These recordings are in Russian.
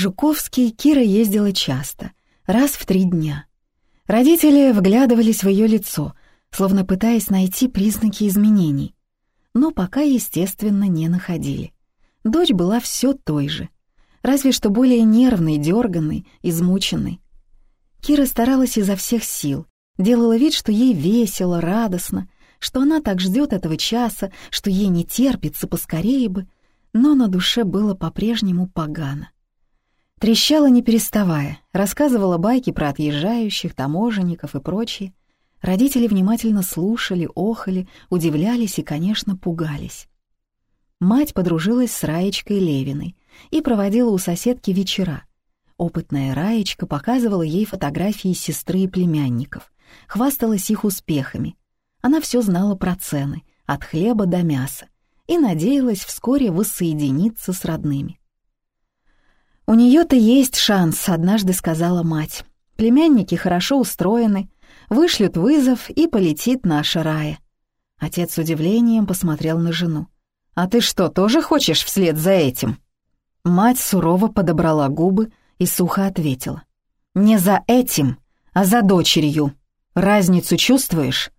Жуковский Кира ездила часто, раз в три дня. Родители вглядывались в ее лицо, словно пытаясь найти признаки изменений, но пока, естественно, не находили. Дочь была все той же, разве что более нервной, дерганной, измученной. Кира старалась изо всех сил, делала вид, что ей весело, радостно, что она так ждет этого часа, что ей не терпится поскорее бы, но на душе было по-прежнему погано. Трещала не переставая, рассказывала байки про отъезжающих, таможенников и прочее. Родители внимательно слушали, охали, удивлялись и, конечно, пугались. Мать подружилась с Раечкой Левиной и проводила у соседки вечера. Опытная Раечка показывала ей фотографии сестры и племянников, хвасталась их успехами. Она все знала про цены, от хлеба до мяса, и надеялась вскоре воссоединиться с родными. «У нее-то есть шанс», — однажды сказала мать. «Племянники хорошо устроены, вышлют вызов и полетит наша Рая». Отец с удивлением посмотрел на жену. «А ты что, тоже хочешь вслед за этим?» Мать сурово подобрала губы и сухо ответила. «Не за этим, а за дочерью. Разницу чувствуешь?»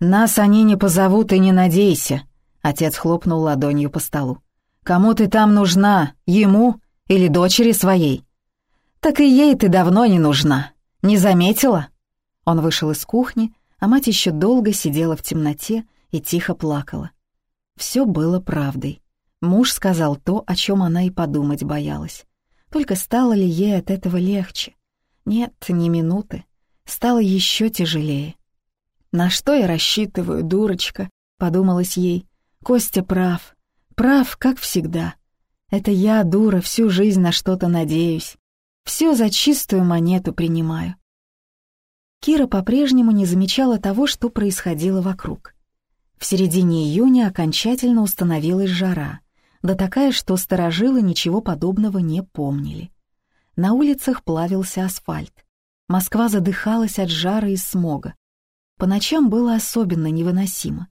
«Нас они не позовут и не надейся», — отец хлопнул ладонью по столу. «Кому ты там нужна? Ему или дочери своей?» «Так и ей ты давно не нужна. Не заметила?» Он вышел из кухни, а мать еще долго сидела в темноте и тихо плакала. Все было правдой. Муж сказал то, о чем она и подумать боялась. Только стало ли ей от этого легче? Нет, ни минуты. Стало еще тяжелее. «На что я рассчитываю, дурочка?» — подумалось ей. «Костя прав. Прав, как всегда. Это я, дура, всю жизнь на что-то надеюсь. Все за чистую монету принимаю. Кира по-прежнему не замечала того, что происходило вокруг. В середине июня окончательно установилась жара, да такая, что сторожилы ничего подобного не помнили. На улицах плавился асфальт. Москва задыхалась от жара и смога. По ночам было особенно невыносимо.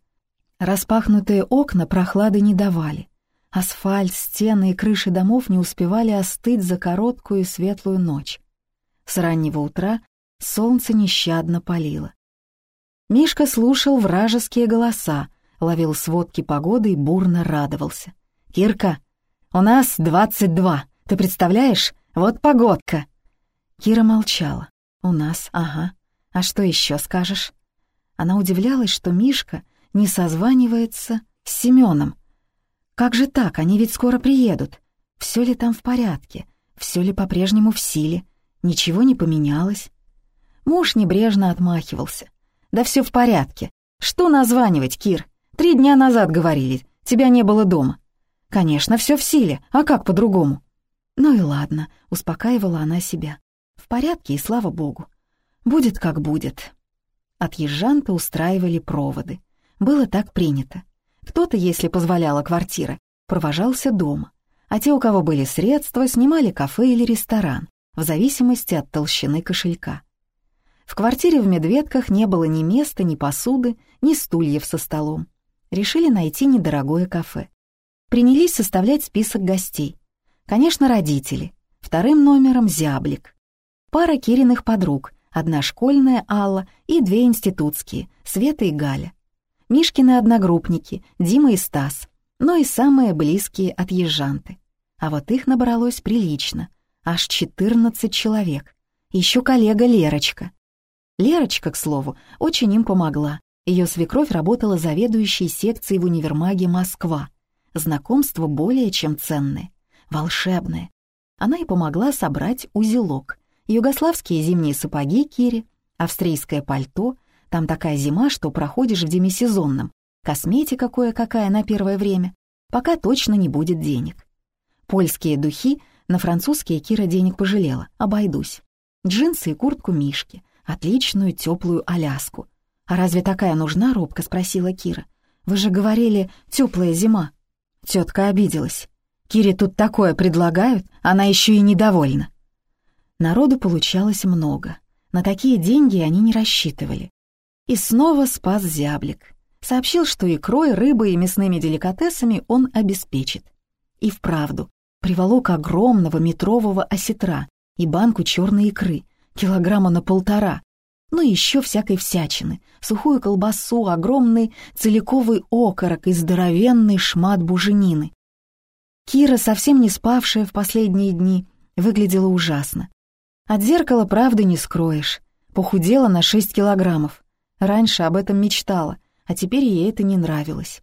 Распахнутые окна прохлады не давали. Асфальт, стены и крыши домов не успевали остыть за короткую и светлую ночь. С раннего утра солнце нещадно палило. Мишка слушал вражеские голоса, ловил сводки погоды и бурно радовался. «Кирка, у нас двадцать два, ты представляешь? Вот погодка!» Кира молчала. «У нас, ага. А что еще скажешь?» Она удивлялась, что Мишка не созванивается с Семеном, как же так? Они ведь скоро приедут. Все ли там в порядке? Все ли по-прежнему в силе? Ничего не поменялось? Муж небрежно отмахивался. «Да все в порядке. Что названивать, Кир? Три дня назад говорили, тебя не было дома». «Конечно, все в силе, а как по-другому?» «Ну и ладно», — успокаивала она себя. «В порядке, и слава богу. Будет как будет». От ежанта устраивали проводы. Было так принято. Кто-то, если позволяла квартира, провожался дома, а те, у кого были средства, снимали кафе или ресторан, в зависимости от толщины кошелька. В квартире в Медведках не было ни места, ни посуды, ни стульев со столом. Решили найти недорогое кафе. Принялись составлять список гостей. Конечно, родители. Вторым номером — зяблик. Пара Кириных подруг, одна школьная Алла и две институтские, Света и Галя. Мишкины одногруппники, Дима и Стас, но и самые близкие отъезжанты. А вот их набралось прилично, аж 14 человек. Еще коллега Лерочка. Лерочка, к слову, очень им помогла. Ее свекровь работала заведующей секцией в универмаге «Москва». Знакомство более чем ценное, волшебное. Она и помогла собрать узелок. Югославские зимние сапоги Кире, австрийское пальто — там такая зима, что проходишь в демисезонном. Косметика кое-какая на первое время, пока точно не будет денег. Польские духи, на французские Кира денег пожалела, обойдусь. Джинсы и куртку Мишки, отличную теплую аляску. «А разве такая нужна?» — робко спросила Кира. «Вы же говорили, теплая зима». Тетка обиделась. Кире тут такое предлагают, она еще и недовольна. Народу получалось много. На такие деньги они не рассчитывали. И снова спас зяблик. Сообщил, что икрой, рыбой и мясными деликатесами он обеспечит. И вправду, Приволок огромного метрового осетра и банку черной икры, килограмма на полтора, ну и еще всякой всячины, сухую колбасу, огромный целиковый окорок и здоровенный шмат буженины. Кира, совсем не спавшая в последние дни, выглядела ужасно. От зеркала правды не скроешь. Похудела на 6 килограммов. Раньше об этом мечтала, а теперь ей это не нравилось.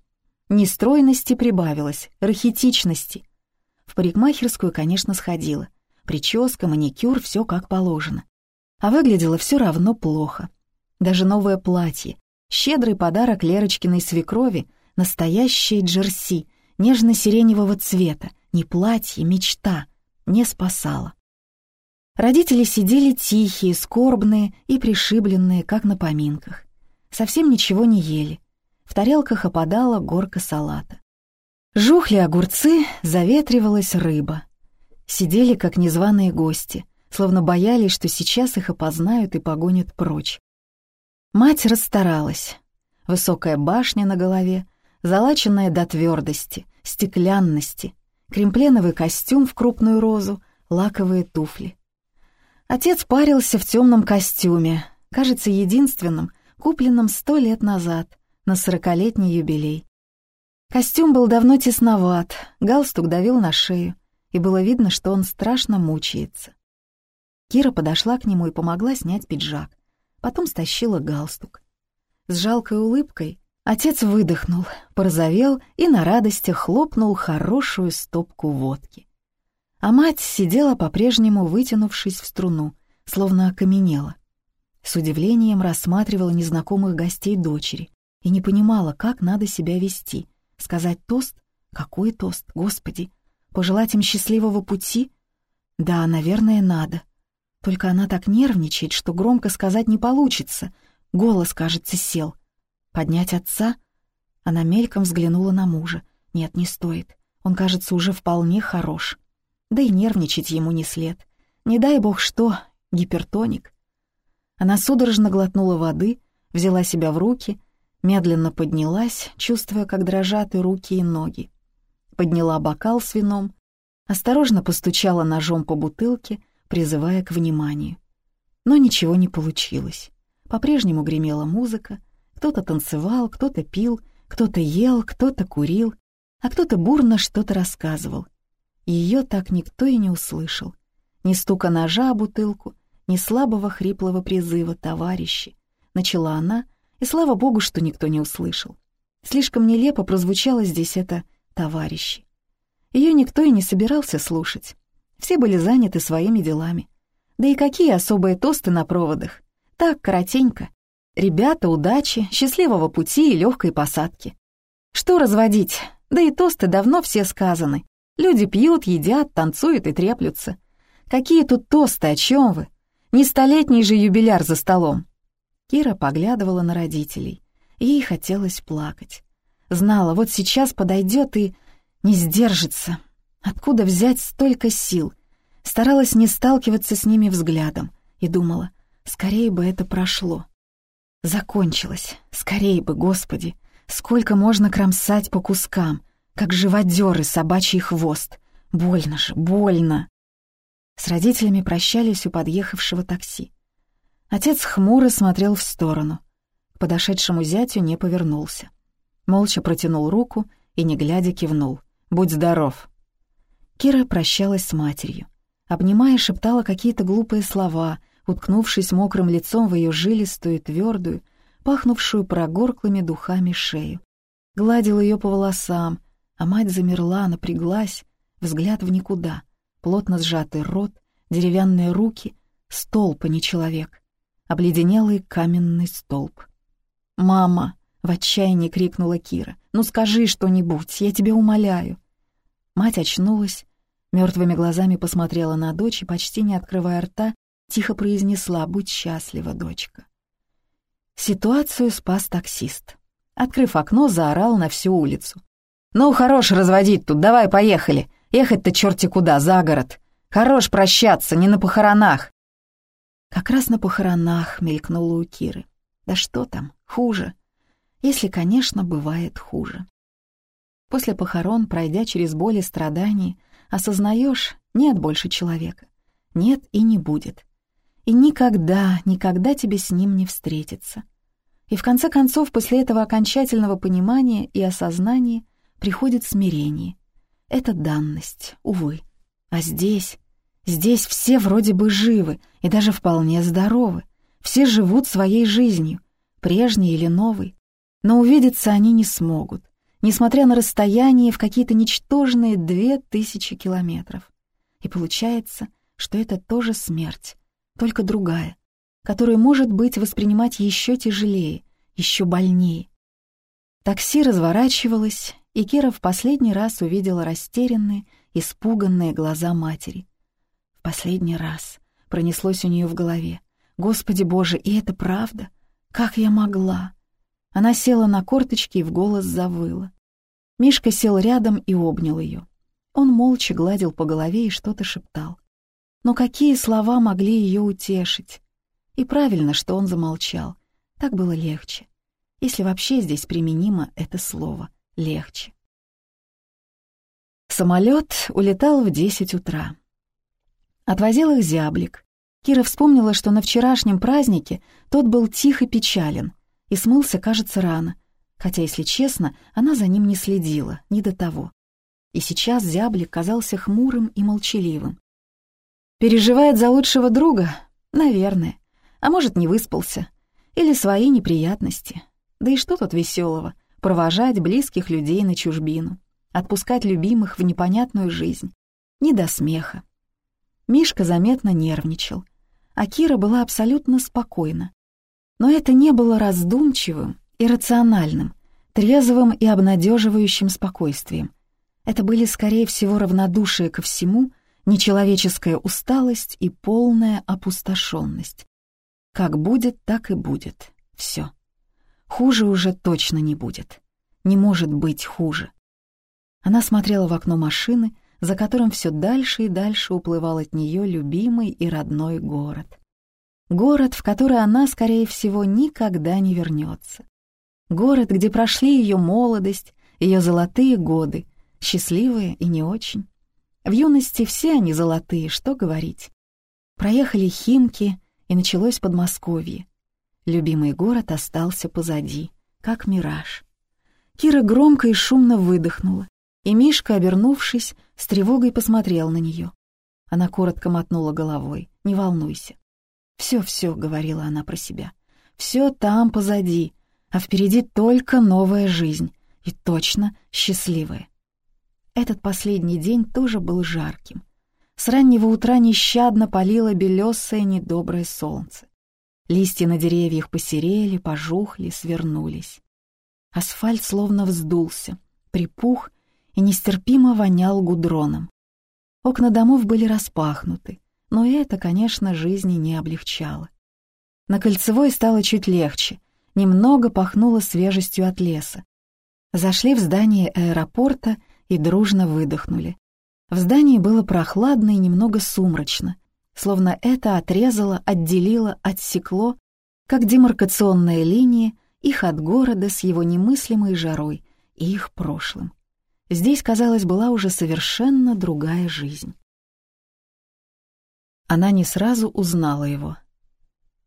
Нестройности прибавилось, рахитичности. В парикмахерскую, конечно, сходила. Прическа, маникюр, все как положено. А выглядело все равно плохо. Даже новое платье, щедрый подарок Лерочкиной свекрови, настоящее джерси, нежно-сиреневого цвета, не платье, мечта, не спасало. Родители сидели тихие, скорбные и пришибленные, как на поминках. Совсем ничего не ели. В тарелках опадала горка салата. Жухли огурцы, заветривалась рыба. Сидели, как незваные гости, словно боялись, что сейчас их опознают и погонят прочь. Мать расстаралась. Высокая башня на голове, залаченная до твердости, стеклянности, кремпленовый костюм в крупную розу, лаковые туфли. Отец парился в темном костюме, кажется, единственным, купленном сто лет назад, на сорокалетний юбилей. Костюм был давно тесноват, галстук давил на шею, и было видно, что он страшно мучается. Кира подошла к нему и помогла снять пиджак, потом стащила галстук. С жалкой улыбкой отец выдохнул, порозовел и на радости хлопнул хорошую стопку водки. А мать сидела по-прежнему, вытянувшись в струну, словно окаменела. С удивлением рассматривала незнакомых гостей дочери и не понимала, как надо себя вести. Сказать тост? Какой тост, Господи? Пожелать им счастливого пути? Да, наверное, надо. Только она так нервничает, что громко сказать не получится. Голос, кажется, сел. Поднять отца? Она мельком взглянула на мужа. Нет, не стоит. Он, кажется, уже вполне хорош. Да и нервничать ему не след. Не дай бог что, гипертоник. Она судорожно глотнула воды, взяла себя в руки, медленно поднялась, чувствуя, как дрожат и руки, и ноги. Подняла бокал с вином, осторожно постучала ножом по бутылке, призывая к вниманию. Но ничего не получилось. По-прежнему гремела музыка, кто-то танцевал, кто-то пил, кто-то ел, кто-то курил, а кто-то бурно что-то рассказывал — ее так никто и не услышал. Ни стука ножа о бутылку, ни слабого хриплого призыва «товарищи». Начала она, и слава богу, что никто не услышал. Слишком нелепо прозвучало здесь это «товарищи». Ее никто и не собирался слушать. Все были заняты своими делами. Да и какие особые тосты на проводах? Так, коротенько. Ребята, удачи, счастливого пути и легкой посадки. Что разводить? Да и тосты давно все сказаны. Люди пьют, едят, танцуют и треплются. Какие тут тосты, о чем вы? Не столетний же юбиляр за столом. Кира поглядывала на родителей. Ей хотелось плакать. Знала, вот сейчас подойдет и не сдержится. Откуда взять столько сил? Старалась не сталкиваться с ними взглядом и думала, скорее бы это прошло. Закончилось. Скорее бы, Господи. Сколько можно кромсать по кускам? как живодеры собачий хвост. Больно же, больно. С родителями прощались у подъехавшего такси. Отец хмуро смотрел в сторону. К подошедшему зятю не повернулся. Молча протянул руку и, не глядя, кивнул. «Будь здоров!» Кира прощалась с матерью. Обнимая, шептала какие-то глупые слова, уткнувшись мокрым лицом в ее жилистую, твердую, пахнувшую прогорклыми духами шею. Гладила ее по волосам, а мать замерла, напряглась, взгляд в никуда, плотно сжатый рот, деревянные руки, столб, а не человек, обледенелый каменный столб. «Мама!» — в отчаянии крикнула Кира. «Ну скажи что-нибудь, я тебя умоляю!» Мать очнулась, мертвыми глазами посмотрела на дочь и, почти не открывая рта, тихо произнесла «Будь счастлива, дочка». Ситуацию спас таксист. Открыв окно, заорал на всю улицу. «Ну, хорош разводить тут, давай поехали. Ехать-то черти куда, за город. Хорош прощаться, не на похоронах». Как раз на похоронах мелькнула у Киры. Да что там, хуже. Если, конечно, бывает хуже. После похорон, пройдя через боль и страдания, осознаешь, нет больше человека. Нет и не будет. И никогда, никогда тебе с ним не встретиться. И в конце концов, после этого окончательного понимания и осознания приходит смирение. Это данность, увы. А здесь, здесь все вроде бы живы и даже вполне здоровы. Все живут своей жизнью, прежней или новой. Но увидеться они не смогут, несмотря на расстояние в какие-то ничтожные две тысячи километров. И получается, что это тоже смерть, только другая, которую, может быть, воспринимать еще тяжелее, еще больнее. Такси разворачивалось, и Кира в последний раз увидела растерянные, испуганные глаза матери. В последний раз пронеслось у нее в голове. «Господи Боже, и это правда? Как я могла?» Она села на корточки и в голос завыла. Мишка сел рядом и обнял ее. Он молча гладил по голове и что-то шептал. Но какие слова могли ее утешить? И правильно, что он замолчал. Так было легче. Если вообще здесь применимо это слово «легче». Самолет улетал в десять утра. Отвозил их зяблик. Кира вспомнила, что на вчерашнем празднике тот был тих и печален, и смылся, кажется, рано, хотя, если честно, она за ним не следила, не до того. И сейчас зяблик казался хмурым и молчаливым. Переживает за лучшего друга? Наверное. А может, не выспался. Или свои неприятности. Да и что тут веселого? Провожать близких людей на чужбину. Отпускать любимых в непонятную жизнь. Не до смеха. Мишка заметно нервничал. А Кира была абсолютно спокойна. Но это не было раздумчивым и рациональным, трезвым и обнадеживающим спокойствием. Это были, скорее всего, равнодушие ко всему, нечеловеческая усталость и полная опустошенность. Как будет, так и будет. Все. Хуже уже точно не будет. Не может быть хуже. Она смотрела в окно машины, за которым все дальше и дальше уплывал от нее любимый и родной город. Город, в который она, скорее всего, никогда не вернется. Город, где прошли ее молодость, ее золотые годы, счастливые и не очень. В юности все они золотые, что говорить. Проехали Химки, и началось Подмосковье. Любимый город остался позади, как мираж. Кира громко и шумно выдохнула, и Мишка, обернувшись, с тревогой посмотрел на нее. Она коротко мотнула головой. «Не волнуйся». «Все-все», — говорила она про себя. «Все там позади, а впереди только новая жизнь, и точно счастливая». Этот последний день тоже был жарким. С раннего утра нещадно палило белесое недоброе солнце. Листья на деревьях посерели, пожухли, свернулись. Асфальт словно вздулся, припух и нестерпимо вонял гудроном. Окна домов были распахнуты, но и это, конечно, жизни не облегчало. На Кольцевой стало чуть легче, немного пахнуло свежестью от леса. Зашли в здание аэропорта и дружно выдохнули. В здании было прохладно и немного сумрачно, словно это отрезало, отделило, отсекло, как демаркационная линия, их от города с его немыслимой жарой и их прошлым. Здесь, казалось, была уже совершенно другая жизнь. Она не сразу узнала его.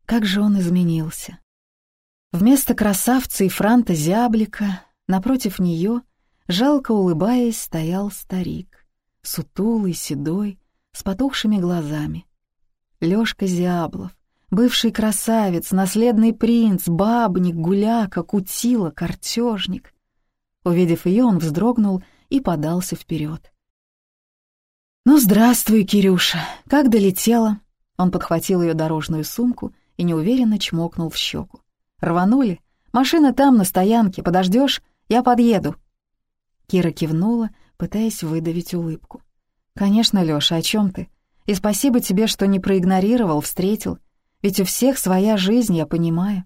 Как же он изменился. Вместо красавца и франта зяблика напротив нее, жалко улыбаясь, стоял старик, сутулый, седой, с потухшими глазами. Лёшка Зяблов, бывший красавец, наследный принц, бабник, гуляка, кутила, картежник. Увидев её, он вздрогнул и подался вперед. «Ну, здравствуй, Кирюша, как долетела?» Он подхватил её дорожную сумку и неуверенно чмокнул в щеку. «Рванули? Машина там, на стоянке. Подождешь? Я подъеду». Кира кивнула, пытаясь выдавить улыбку. «Конечно, Лёша, о чем ты? И спасибо тебе, что не проигнорировал, встретил. Ведь у всех своя жизнь, я понимаю».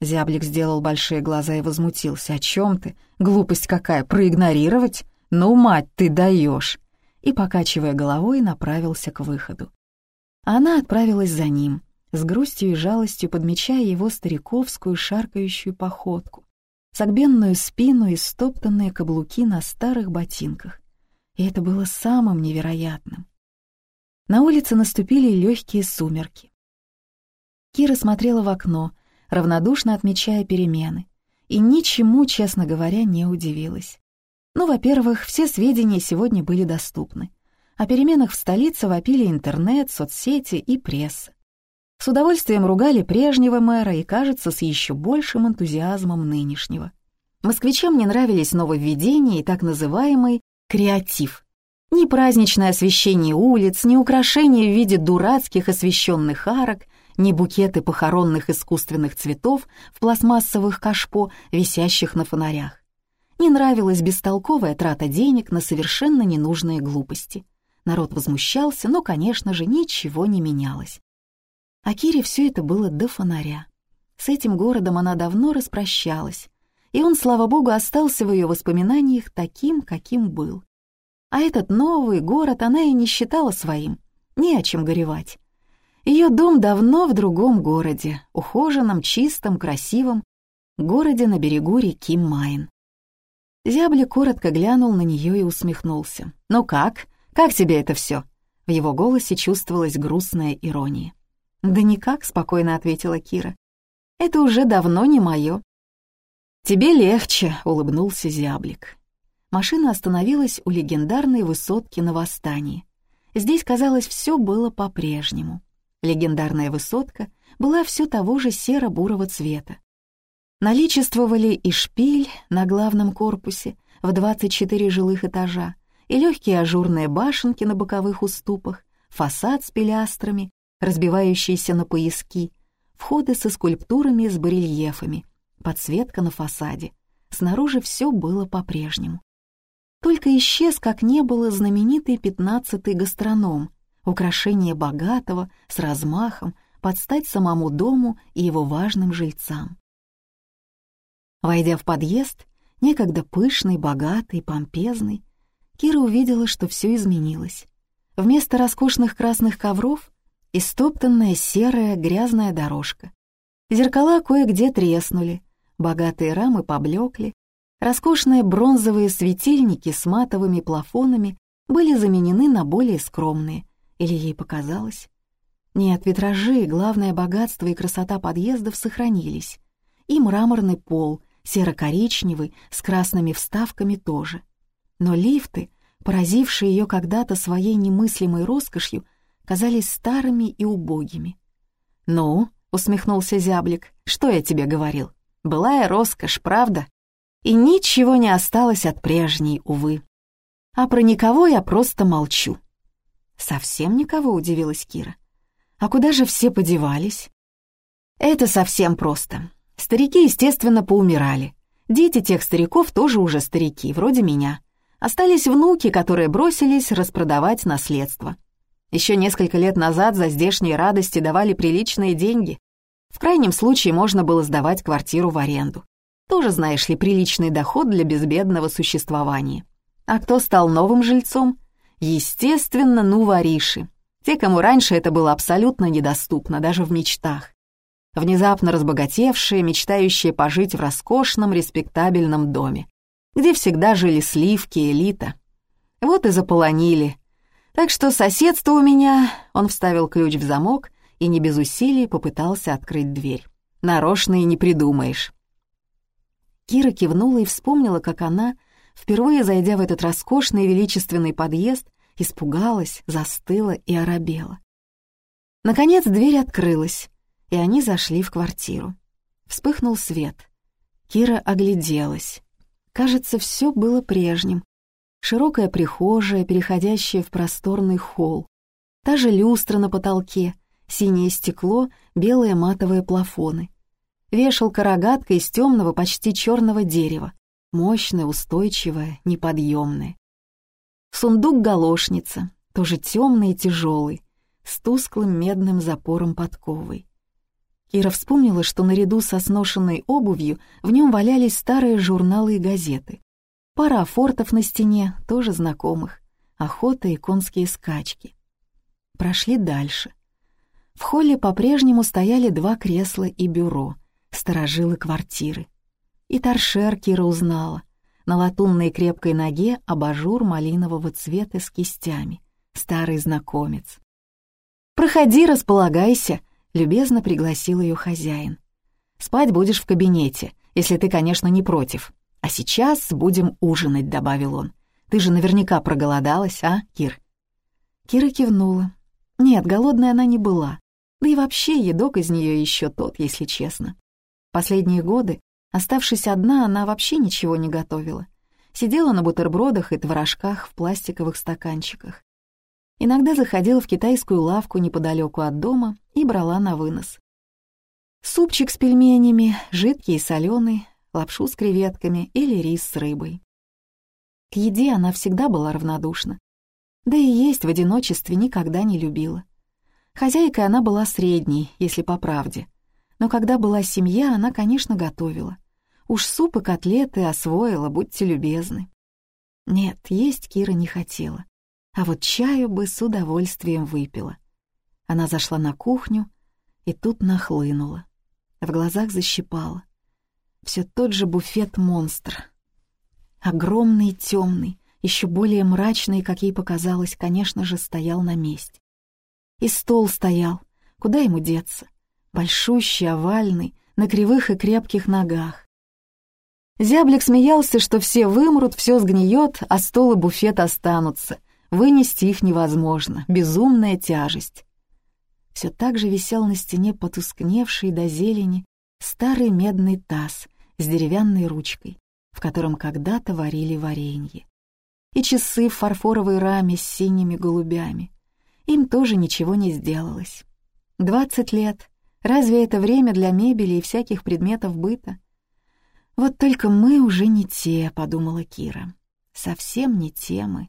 Зяблик сделал большие глаза и возмутился. «О чем ты? Глупость какая, проигнорировать? Ну, мать, ты даешь!» И, покачивая головой, направился к выходу. Она отправилась за ним, с грустью и жалостью подмечая его стариковскую шаркающую походку, согбенную спину и стоптанные каблуки на старых ботинках. И это было самым невероятным. На улице наступили легкие сумерки. Кира смотрела в окно, равнодушно отмечая перемены, и ничему, честно говоря, не удивилась. Ну, во-первых, все сведения сегодня были доступны. О переменах в столице вопили интернет, соцсети и пресса. С удовольствием ругали прежнего мэра и, кажется, с еще большим энтузиазмом нынешнего. Москвичам не нравились нововведения и так называемый «креатив». Ни праздничное освещение улиц, ни украшения в виде дурацких освещенных арок, ни букеты похоронных искусственных цветов в пластмассовых кашпо, висящих на фонарях. Не нравилась бестолковая трата денег на совершенно ненужные глупости. Народ возмущался, но, конечно же, ничего не менялось. А Кире все это было до фонаря. С этим городом она давно распрощалась, и он, слава богу, остался в ее воспоминаниях таким, каким был. А этот новый город она и не считала своим, не о чем горевать. Ее дом давно в другом городе, ухоженном, чистом, красивом, городе на берегу реки Майн. Зябли коротко глянул на нее и усмехнулся. «Ну как? Как тебе это все? В его голосе чувствовалась грустная ирония. «Да никак», — спокойно ответила Кира. «Это уже давно не мое». «Тебе легче», — улыбнулся зяблик. Машина остановилась у легендарной высотки на Восстании. Здесь, казалось, все было по-прежнему. Легендарная высотка была все того же серо-бурого цвета. Наличествовали и шпиль на главном корпусе в 24 жилых этажа, и легкие ажурные башенки на боковых уступах, фасад с пилястрами, разбивающиеся на пояски, входы со скульптурами с барельефами, подсветка на фасаде. Снаружи все было по-прежнему. Только исчез, как не было, знаменитый пятнадцатый гастроном, украшение богатого, с размахом, под стать самому дому и его важным жильцам. Войдя в подъезд, некогда пышный, богатый, помпезный, Кира увидела, что все изменилось. Вместо роскошных красных ковров — истоптанная серая грязная дорожка. Зеркала кое-где треснули, богатые рамы поблекли, роскошные бронзовые светильники с матовыми плафонами были заменены на более скромные, или ей показалось? Нет, витражи, главное богатство и красота подъездов сохранились. И мраморный пол, серо-коричневый, с красными вставками тоже. Но лифты, поразившие ее когда-то своей немыслимой роскошью, казались старыми и убогими. «Ну», — усмехнулся зяблик, — «что я тебе говорил? Былая роскошь, правда? И ничего не осталось от прежней, увы. А про никого я просто молчу». «Совсем никого?» — удивилась Кира. «А куда же все подевались?» «Это совсем просто. Старики, естественно, поумирали. Дети тех стариков тоже уже старики, вроде меня. Остались внуки, которые бросились распродавать наследство. Еще несколько лет назад за здешние радости давали приличные деньги. В крайнем случае можно было сдавать квартиру в аренду. Тоже, знаешь ли, приличный доход для безбедного существования. А кто стал новым жильцом? Естественно, ну вориши. Те, кому раньше это было абсолютно недоступно, даже в мечтах. Внезапно разбогатевшие, мечтающие пожить в роскошном, респектабельном доме, где всегда жили сливки, элита. Вот и заполонили. Так что соседство у меня... Он вставил ключ в замок и не без усилий попытался открыть дверь. Нарочно и не придумаешь. Кира кивнула и вспомнила, как она впервые зайдя в этот роскошный величественный подъезд, испугалась, застыла и оробела. Наконец дверь открылась, и они зашли в квартиру. Вспыхнул свет. Кира огляделась. Кажется, все было прежним. Широкая прихожая, переходящая в просторный холл. Та же люстра на потолке, синее стекло, белые матовые плафоны. Вешалка-рогатка из темного, почти черного дерева мощная, устойчивая, неподъемная. Сундук-галошница, тоже темный и тяжелый, с тусклым медным запором подковой. Кира вспомнила, что наряду со сношенной обувью в нем валялись старые журналы и газеты. Пара фортов на стене, тоже знакомых, охота и конские скачки. Прошли дальше. В холле по-прежнему стояли два кресла и бюро, сторожилы квартиры. И торшер Кира узнала. На латунной крепкой ноге абажур малинового цвета с кистями. Старый знакомец. «Проходи, располагайся», — любезно пригласил ее хозяин. «Спать будешь в кабинете, если ты, конечно, не против. А сейчас будем ужинать», — добавил он. «Ты же наверняка проголодалась, а, Кир?» Кира кивнула. Нет, голодная она не была. Да и вообще едок из нее еще тот, если честно. Последние годы Оставшись одна, она вообще ничего не готовила. Сидела на бутербродах и творожках в пластиковых стаканчиках. Иногда заходила в китайскую лавку неподалеку от дома и брала на вынос. Супчик с пельменями, жидкий и соленый, лапшу с креветками или рис с рыбой. К еде она всегда была равнодушна. Да и есть в одиночестве никогда не любила. Хозяйкой она была средней, если по правде — но когда была семья, она, конечно, готовила. Уж суп и котлеты освоила, будьте любезны. Нет, есть Кира не хотела. А вот чаю бы с удовольствием выпила. Она зашла на кухню и тут нахлынула. В глазах защипала. Все тот же буфет-монстр. Огромный, темный, еще более мрачный, как ей показалось, конечно же, стоял на месте. И стол стоял. Куда ему деться? Большущий, овальный, на кривых и крепких ногах. Зяблик смеялся, что все вымрут, все сгниет, а стол и буфет останутся. Вынести их невозможно, безумная тяжесть. Все так же висел на стене потускневший до зелени старый медный таз с деревянной ручкой, в котором когда-то варили варенье. И часы в фарфоровой раме с синими голубями. Им тоже ничего не сделалось. Двадцать лет, Разве это время для мебели и всяких предметов быта? «Вот только мы уже не те», — подумала Кира. «Совсем не те мы.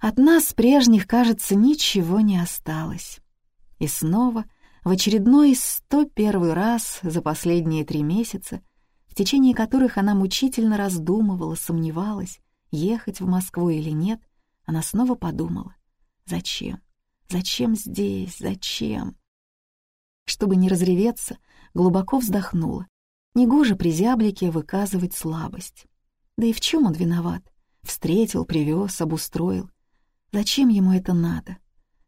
От нас прежних, кажется, ничего не осталось». И снова, в очередной сто первый раз за последние три месяца, в течение которых она мучительно раздумывала, сомневалась, ехать в Москву или нет, она снова подумала. «Зачем? Зачем здесь? Зачем?» Чтобы не разреветься, глубоко вздохнула. Негоже при зяблике выказывать слабость. Да и в чем он виноват? Встретил, привез, обустроил. Зачем ему это надо?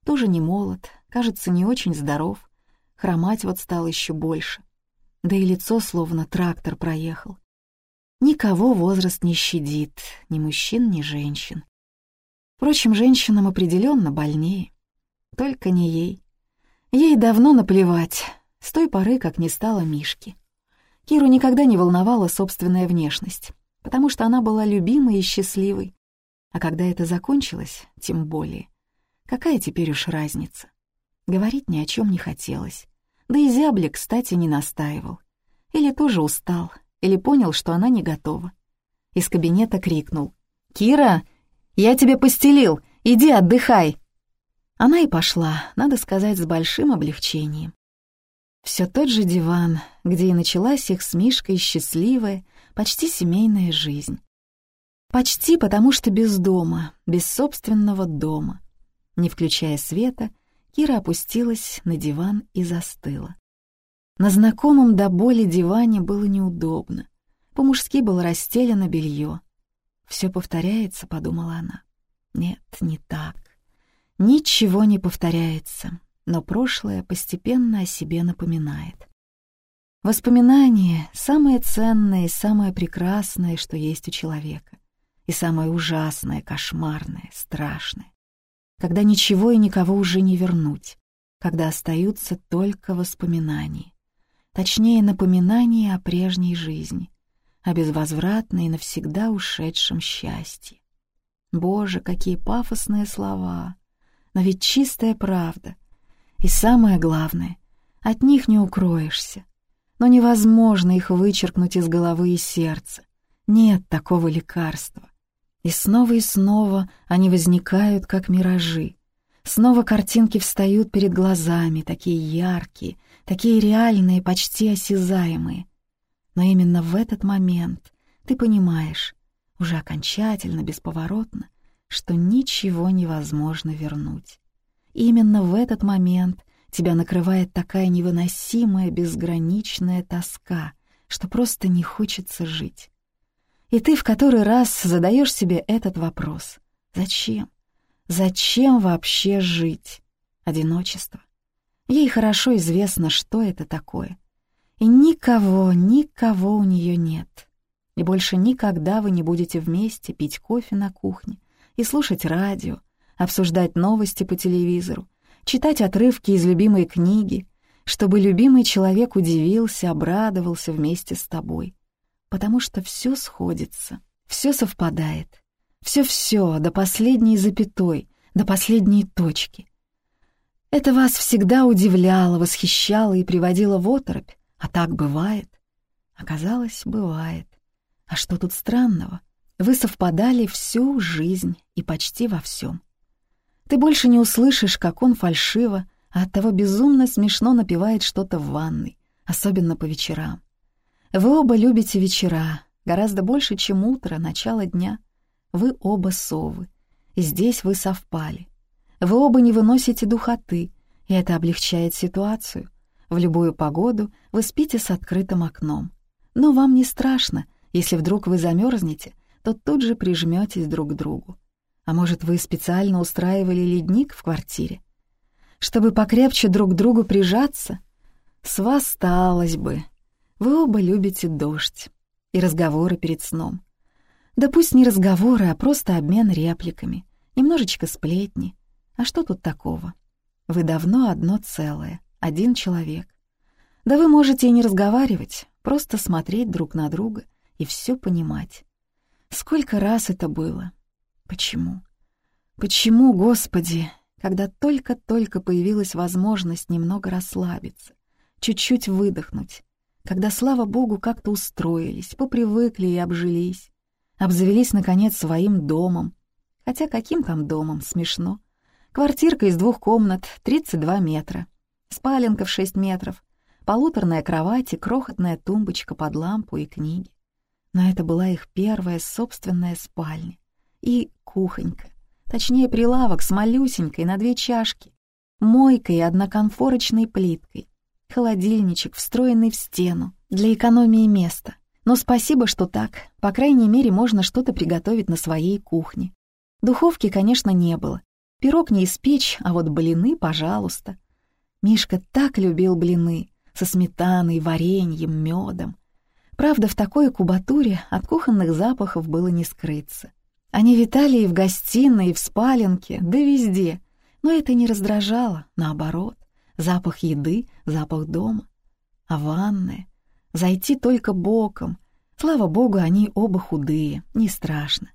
Тоже не молод, кажется, не очень здоров. Хромать вот стал еще больше. Да и лицо словно трактор проехал. Никого возраст не щадит, ни мужчин, ни женщин. Впрочем, женщинам определенно больнее. Только не ей. Ей давно наплевать, с той поры, как не стало Мишки. Киру никогда не волновала собственная внешность, потому что она была любимой и счастливой. А когда это закончилось, тем более. Какая теперь уж разница? Говорить ни о чем не хотелось. Да и зяблик, кстати, не настаивал. Или тоже устал, или понял, что она не готова. Из кабинета крикнул. «Кира, я тебе постелил, иди отдыхай!» Она и пошла, надо сказать, с большим облегчением. Все тот же диван, где и началась их с Мишкой счастливая, почти семейная жизнь. Почти потому, что без дома, без собственного дома. Не включая света, Кира опустилась на диван и застыла. На знакомом до боли диване было неудобно. По-мужски было расстелено белье. «Все повторяется», — подумала она. «Нет, не так. Ничего не повторяется, но прошлое постепенно о себе напоминает. Воспоминание — самое ценное и самое прекрасное, что есть у человека, и самое ужасное, кошмарное, страшное. Когда ничего и никого уже не вернуть, когда остаются только воспоминания. Точнее, напоминания о прежней жизни, о безвозвратно и навсегда ушедшем счастье. Боже, какие пафосные слова! Но ведь чистая правда. И самое главное, от них не укроешься. Но невозможно их вычеркнуть из головы и сердца. Нет такого лекарства. И снова и снова они возникают, как миражи. Снова картинки встают перед глазами, такие яркие, такие реальные, почти осязаемые. Но именно в этот момент ты понимаешь, уже окончательно, бесповоротно, что ничего невозможно вернуть. И именно в этот момент тебя накрывает такая невыносимая, безграничная тоска, что просто не хочется жить. И ты в который раз задаешь себе этот вопрос. Зачем? Зачем вообще жить? Одиночество. Ей хорошо известно, что это такое. И никого, никого у нее нет. И больше никогда вы не будете вместе пить кофе на кухне и слушать радио, обсуждать новости по телевизору, читать отрывки из любимой книги, чтобы любимый человек удивился, обрадовался вместе с тобой. Потому что все сходится, все совпадает. Все-все, до последней запятой, до последней точки. Это вас всегда удивляло, восхищало и приводило в оторопь. А так бывает? Оказалось, бывает. А что тут странного? Вы совпадали всю жизнь и почти во всем. Ты больше не услышишь, как он фальшиво, а оттого безумно смешно напевает что-то в ванной, особенно по вечерам. Вы оба любите вечера, гораздо больше, чем утро, начало дня. Вы оба совы, и здесь вы совпали. Вы оба не выносите духоты, и это облегчает ситуацию. В любую погоду вы спите с открытым окном. Но вам не страшно, если вдруг вы замерзнете, то тут же прижметесь друг к другу. А может, вы специально устраивали ледник в квартире? Чтобы покрепче друг к другу прижаться? С вас сталось бы. Вы оба любите дождь и разговоры перед сном. Да пусть не разговоры, а просто обмен репликами, немножечко сплетни. А что тут такого? Вы давно одно целое — один человек. Да вы можете и не разговаривать, просто смотреть друг на друга и все понимать. Сколько раз это было? Почему? Почему, Господи, когда только-только появилась возможность немного расслабиться, чуть-чуть выдохнуть, когда, слава Богу, как-то устроились, попривыкли и обжились, обзавелись, наконец, своим домом. Хотя каким там домом, смешно. Квартирка из двух комнат, 32 метра спаленка в 6 метров, полуторная кровать и крохотная тумбочка под лампу и книги. Но это была их первая собственная спальня. И кухонька, точнее прилавок с малюсенькой на две чашки, мойкой и одноконфорочной плиткой, холодильничек, встроенный в стену, для экономии места. Но спасибо, что так, по крайней мере, можно что-то приготовить на своей кухне. Духовки, конечно, не было. Пирог не испечь, а вот блины, пожалуйста. Мишка так любил блины со сметаной, вареньем, медом. Правда, в такой кубатуре от кухонных запахов было не скрыться. Они витали и в гостиной, и в спаленке, да везде. Но это не раздражало, наоборот. Запах еды, запах дома. А ванная? Зайти только боком. Слава богу, они оба худые, не страшно.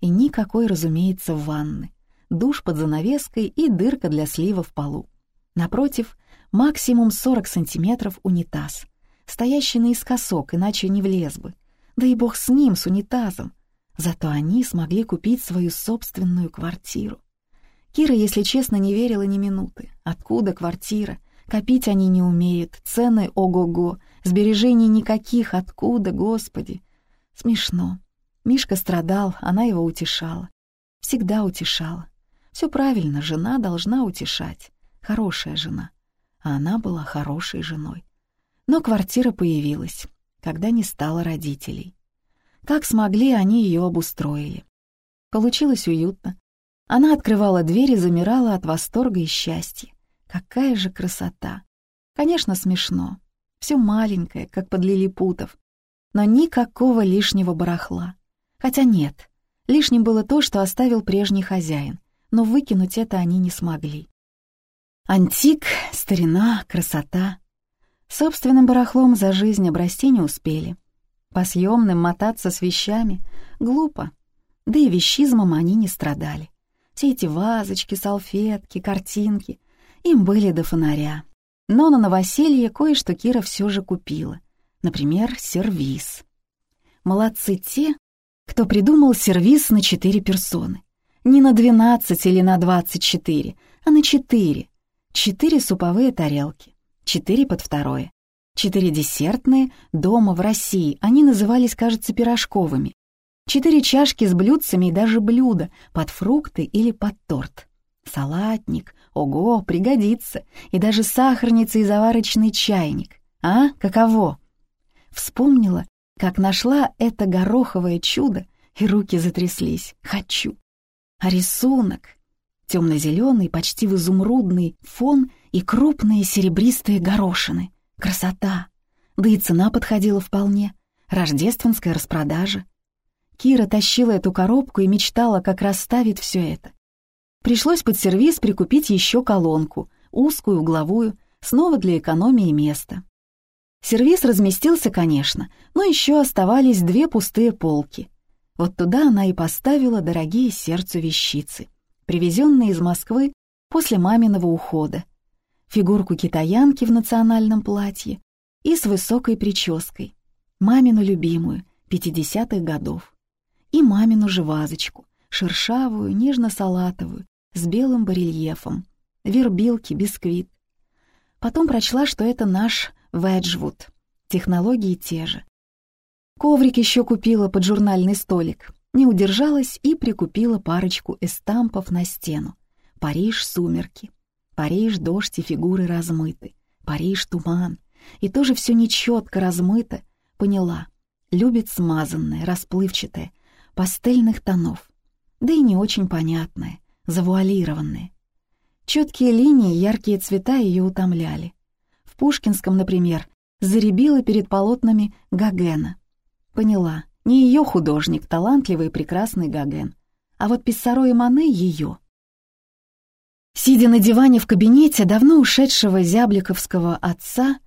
И никакой, разумеется, ванны. Душ под занавеской и дырка для слива в полу. Напротив, максимум 40 сантиметров унитаз, стоящий наискосок, иначе не влез бы. Да и бог с ним, с унитазом. Зато они смогли купить свою собственную квартиру. Кира, если честно, не верила ни минуты. Откуда квартира? Копить они не умеют, цены ого-го, сбережений никаких, откуда, господи. Смешно. Мишка страдал, она его утешала. Всегда утешала. Все правильно, жена должна утешать хорошая жена. А она была хорошей женой. Но квартира появилась, когда не стало родителей. Как смогли, они ее обустроили. Получилось уютно. Она открывала дверь и замирала от восторга и счастья. Какая же красота! Конечно, смешно. Все маленькое, как под лилипутов. Но никакого лишнего барахла. Хотя нет, лишним было то, что оставил прежний хозяин, но выкинуть это они не смогли. Антик, старина, красота. Собственным барахлом за жизнь обрасти не успели. По съемным мотаться с вещами — глупо. Да и вещизмом они не страдали. Все эти вазочки, салфетки, картинки — им были до фонаря. Но на новоселье кое-что Кира все же купила. Например, сервиз. Молодцы те, кто придумал сервиз на четыре персоны. Не на двенадцать или на двадцать четыре, а на четыре — Четыре суповые тарелки, четыре под второе. Четыре десертные, дома в России, они назывались, кажется, пирожковыми. Четыре чашки с блюдцами и даже блюда под фрукты или под торт. Салатник, ого, пригодится. И даже сахарница и заварочный чайник. А, каково? Вспомнила, Как нашла это гороховое чудо, и руки затряслись. Хочу. А рисунок? Темно-зеленый, почти в изумрудный фон и крупные серебристые горошины. Красота! Да и цена подходила вполне. Рождественская распродажа. Кира тащила эту коробку и мечтала, как расставит все это. Пришлось под сервиз прикупить еще колонку, узкую, угловую, снова для экономии места. Сервиз разместился, конечно, но еще оставались две пустые полки. Вот туда она и поставила дорогие сердцу вещицы, привезенные из Москвы после маминого ухода. Фигурку китаянки в национальном платье и с высокой прической, мамину любимую, 50-х годов, и мамину же вазочку, шершавую, нежно-салатовую, с белым барельефом, вербилки, бисквит. Потом прочла, что это наш Веджвуд. Технологии те же. Коврик еще купила под журнальный столик. Не удержалась и прикупила парочку эстампов на стену. Париж — сумерки. Париж — дождь и фигуры размыты. Париж — туман. И тоже все нечетко размыто. Поняла. Любит смазанное, расплывчатое, пастельных тонов. Да и не очень понятное, завуалированное. Четкие линии, яркие цвета ее утомляли. Пушкинском, например, заребила перед полотнами Гогена. Поняла, не ее художник, талантливый и прекрасный Гоген, а вот Писсаро и Мане — ее. Сидя на диване в кабинете давно ушедшего зябликовского отца,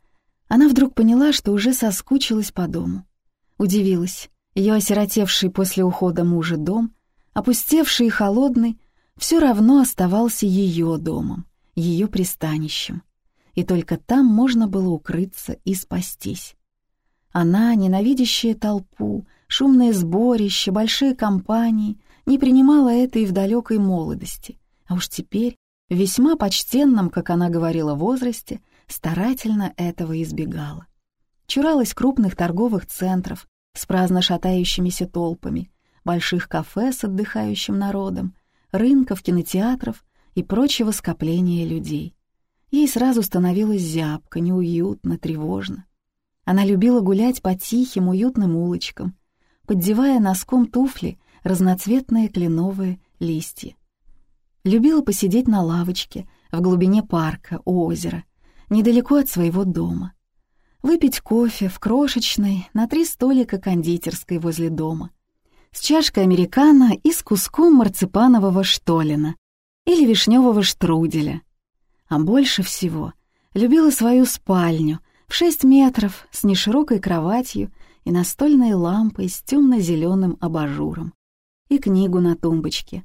она вдруг поняла, что уже соскучилась по дому. Удивилась. Ее осиротевший после ухода мужа дом, опустевший и холодный, все равно оставался ее домом, ее пристанищем и только там можно было укрыться и спастись. Она, ненавидящая толпу, шумное сборище, большие компании, не принимала это и в далекой молодости, а уж теперь, в весьма почтенном, как она говорила, возрасте, старательно этого избегала. Чуралась крупных торговых центров с праздно шатающимися толпами, больших кафе с отдыхающим народом, рынков, кинотеатров и прочего скопления людей. Ей сразу становилось зябко, неуютно, тревожно. Она любила гулять по тихим, уютным улочкам, поддевая носком туфли разноцветные кленовые листья. Любила посидеть на лавочке в глубине парка, у озера, недалеко от своего дома. Выпить кофе в крошечной, на три столика кондитерской возле дома, с чашкой американо и с куском марципанового штолена или вишневого штруделя — а больше всего любила свою спальню в шесть метров с неширокой кроватью и настольной лампой с темно-зеленым абажуром и книгу на тумбочке.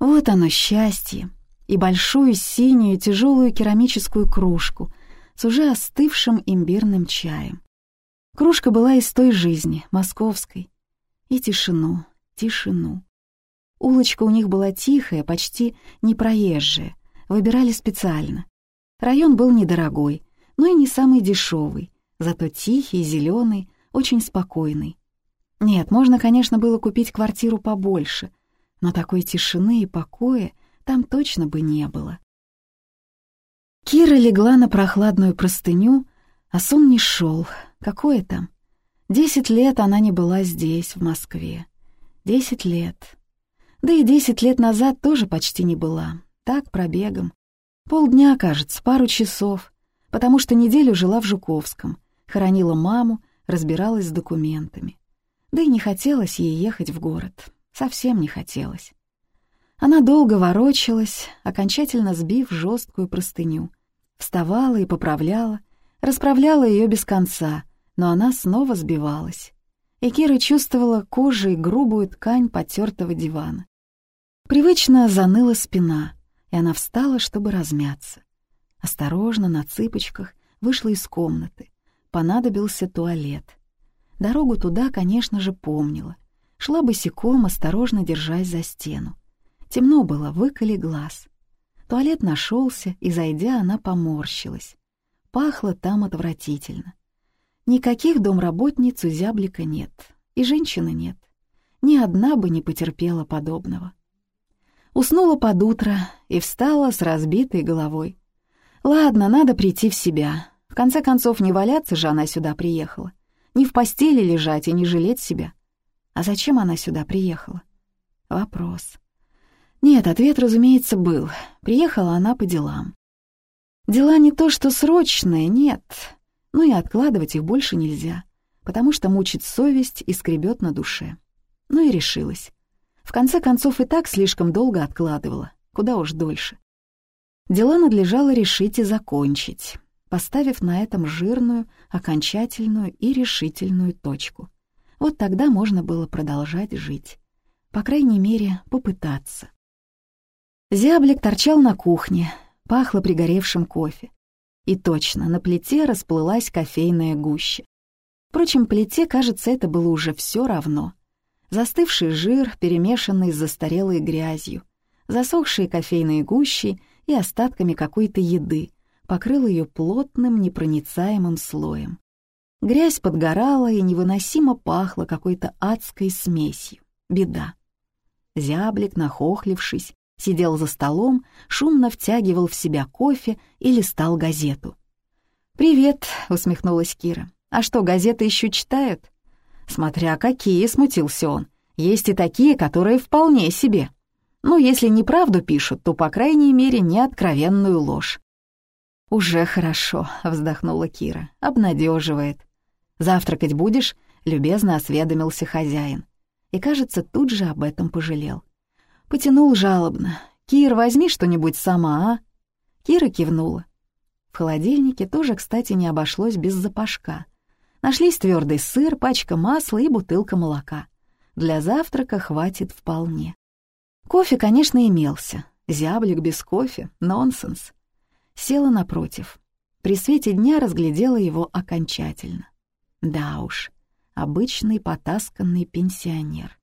Вот оно счастье и большую синюю тяжелую керамическую кружку с уже остывшим имбирным чаем. Кружка была из той жизни, московской. И тишину, тишину. Улочка у них была тихая, почти непроезжая, выбирали специально. Район был недорогой, но и не самый дешевый, зато тихий, зеленый, очень спокойный. Нет, можно, конечно, было купить квартиру побольше, но такой тишины и покоя там точно бы не было. Кира легла на прохладную простыню, а сон не шел. Какое там? Десять лет она не была здесь, в Москве. Десять лет. Да и десять лет назад тоже почти не была. Так, пробегом. Полдня, кажется, пару часов, потому что неделю жила в Жуковском, хоронила маму, разбиралась с документами. Да и не хотелось ей ехать в город. Совсем не хотелось. Она долго ворочалась, окончательно сбив жесткую простыню. Вставала и поправляла, расправляла ее без конца, но она снова сбивалась. И Кира чувствовала кожей грубую ткань потертого дивана. Привычно заныла спина — и она встала, чтобы размяться. Осторожно, на цыпочках, вышла из комнаты. Понадобился туалет. Дорогу туда, конечно же, помнила. Шла босиком, осторожно держась за стену. Темно было, выколи глаз. Туалет нашелся, и, зайдя, она поморщилась. Пахло там отвратительно. Никаких домработниц у зяблика нет, и женщины нет. Ни одна бы не потерпела подобного. Уснула под утро и встала с разбитой головой. Ладно, надо прийти в себя. В конце концов, не валяться же она сюда приехала. Не в постели лежать и не жалеть себя. А зачем она сюда приехала? Вопрос. Нет, ответ, разумеется, был. Приехала она по делам. Дела не то что срочные, нет. Ну и откладывать их больше нельзя, потому что мучит совесть и скребет на душе. Ну и решилась. В конце концов и так слишком долго откладывала, куда уж дольше. Дела надлежало решить и закончить, поставив на этом жирную, окончательную и решительную точку. Вот тогда можно было продолжать жить. По крайней мере, попытаться. Зяблик торчал на кухне, пахло пригоревшим кофе. И точно, на плите расплылась кофейная гуща. Впрочем, плите, кажется, это было уже все равно. Застывший жир, перемешанный с застарелой грязью, засохшие кофейные гущи и остатками какой-то еды, покрыл ее плотным, непроницаемым слоем. Грязь подгорала и невыносимо пахла какой-то адской смесью. Беда. Зяблик, нахохлившись, сидел за столом, шумно втягивал в себя кофе и листал газету. «Привет», — усмехнулась Кира. «А что, газеты еще читают?» «Смотря какие», — смутился он. «Есть и такие, которые вполне себе. Ну, если неправду пишут, то, по крайней мере, не откровенную ложь». «Уже хорошо», — вздохнула Кира. «Обнадеживает». «Завтракать будешь?» — любезно осведомился хозяин. И, кажется, тут же об этом пожалел. Потянул жалобно. «Кир, возьми что-нибудь сама, а?» Кира кивнула. В холодильнике тоже, кстати, не обошлось без запашка. Нашлись твердый сыр, пачка масла и бутылка молока. Для завтрака хватит вполне. Кофе, конечно, имелся. Зяблик без кофе — нонсенс. Села напротив. При свете дня разглядела его окончательно. Да уж, обычный потасканный пенсионер.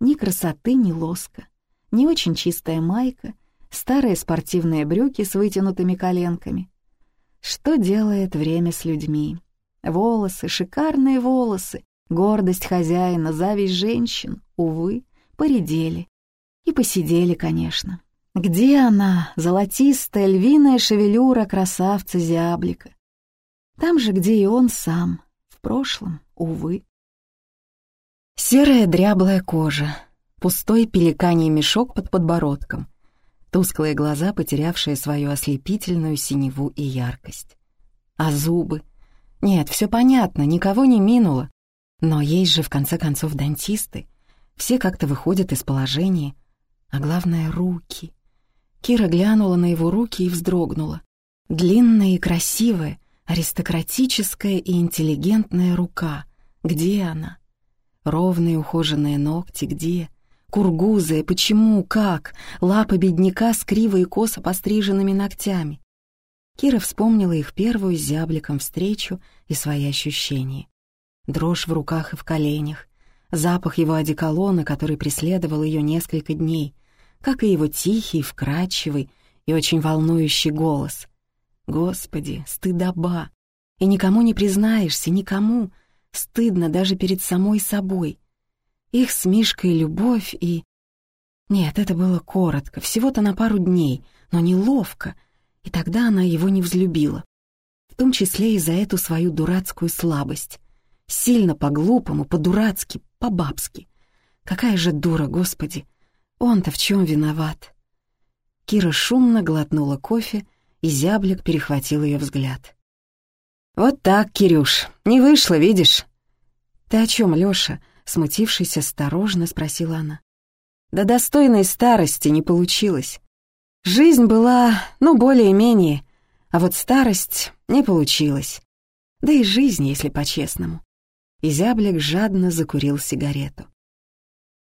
Ни красоты, ни лоска не очень чистая майка, старые спортивные брюки с вытянутыми коленками. Что делает время с людьми? Волосы, шикарные волосы, гордость хозяина, зависть женщин, увы, поредели. И посидели, конечно. Где она, золотистая львиная шевелюра красавца зяблика? Там же, где и он сам, в прошлом, увы. Серая дряблая кожа, пустой пеликаний мешок под подбородком, тусклые глаза, потерявшие свою ослепительную синеву и яркость. А зубы? Нет, все понятно, никого не минуло. Но есть же, в конце концов, дантисты. Все как-то выходят из положения. А главное — руки. Кира глянула на его руки и вздрогнула. Длинная и красивая, аристократическая и интеллигентная рука. Где она? Ровные ухоженные ногти, где? Кургузы, почему, как? Лапы бедняка с криво и косо постриженными ногтями. Кира вспомнила их первую с зябликом встречу и свои ощущения. Дрожь в руках и в коленях, запах его одеколона, который преследовал ее несколько дней, как и его тихий, вкрадчивый и очень волнующий голос. Господи, стыдоба! И никому не признаешься, никому. Стыдно даже перед самой собой. Их с Мишкой любовь и... Нет, это было коротко, всего-то на пару дней, но неловко, и тогда она его не взлюбила. В том числе и за эту свою дурацкую слабость. Сильно по-глупому, по-дурацки, по-бабски. Какая же дура, господи! Он-то в чем виноват? Кира шумно глотнула кофе, и зяблик перехватил ее взгляд. «Вот так, Кирюш, не вышло, видишь?» «Ты о чем, Лёша?» Смутившись, осторожно спросила она. До достойной старости не получилось. Жизнь была, ну, более-менее, а вот старость не получилась. Да и жизнь, если по-честному. И зяблик жадно закурил сигарету.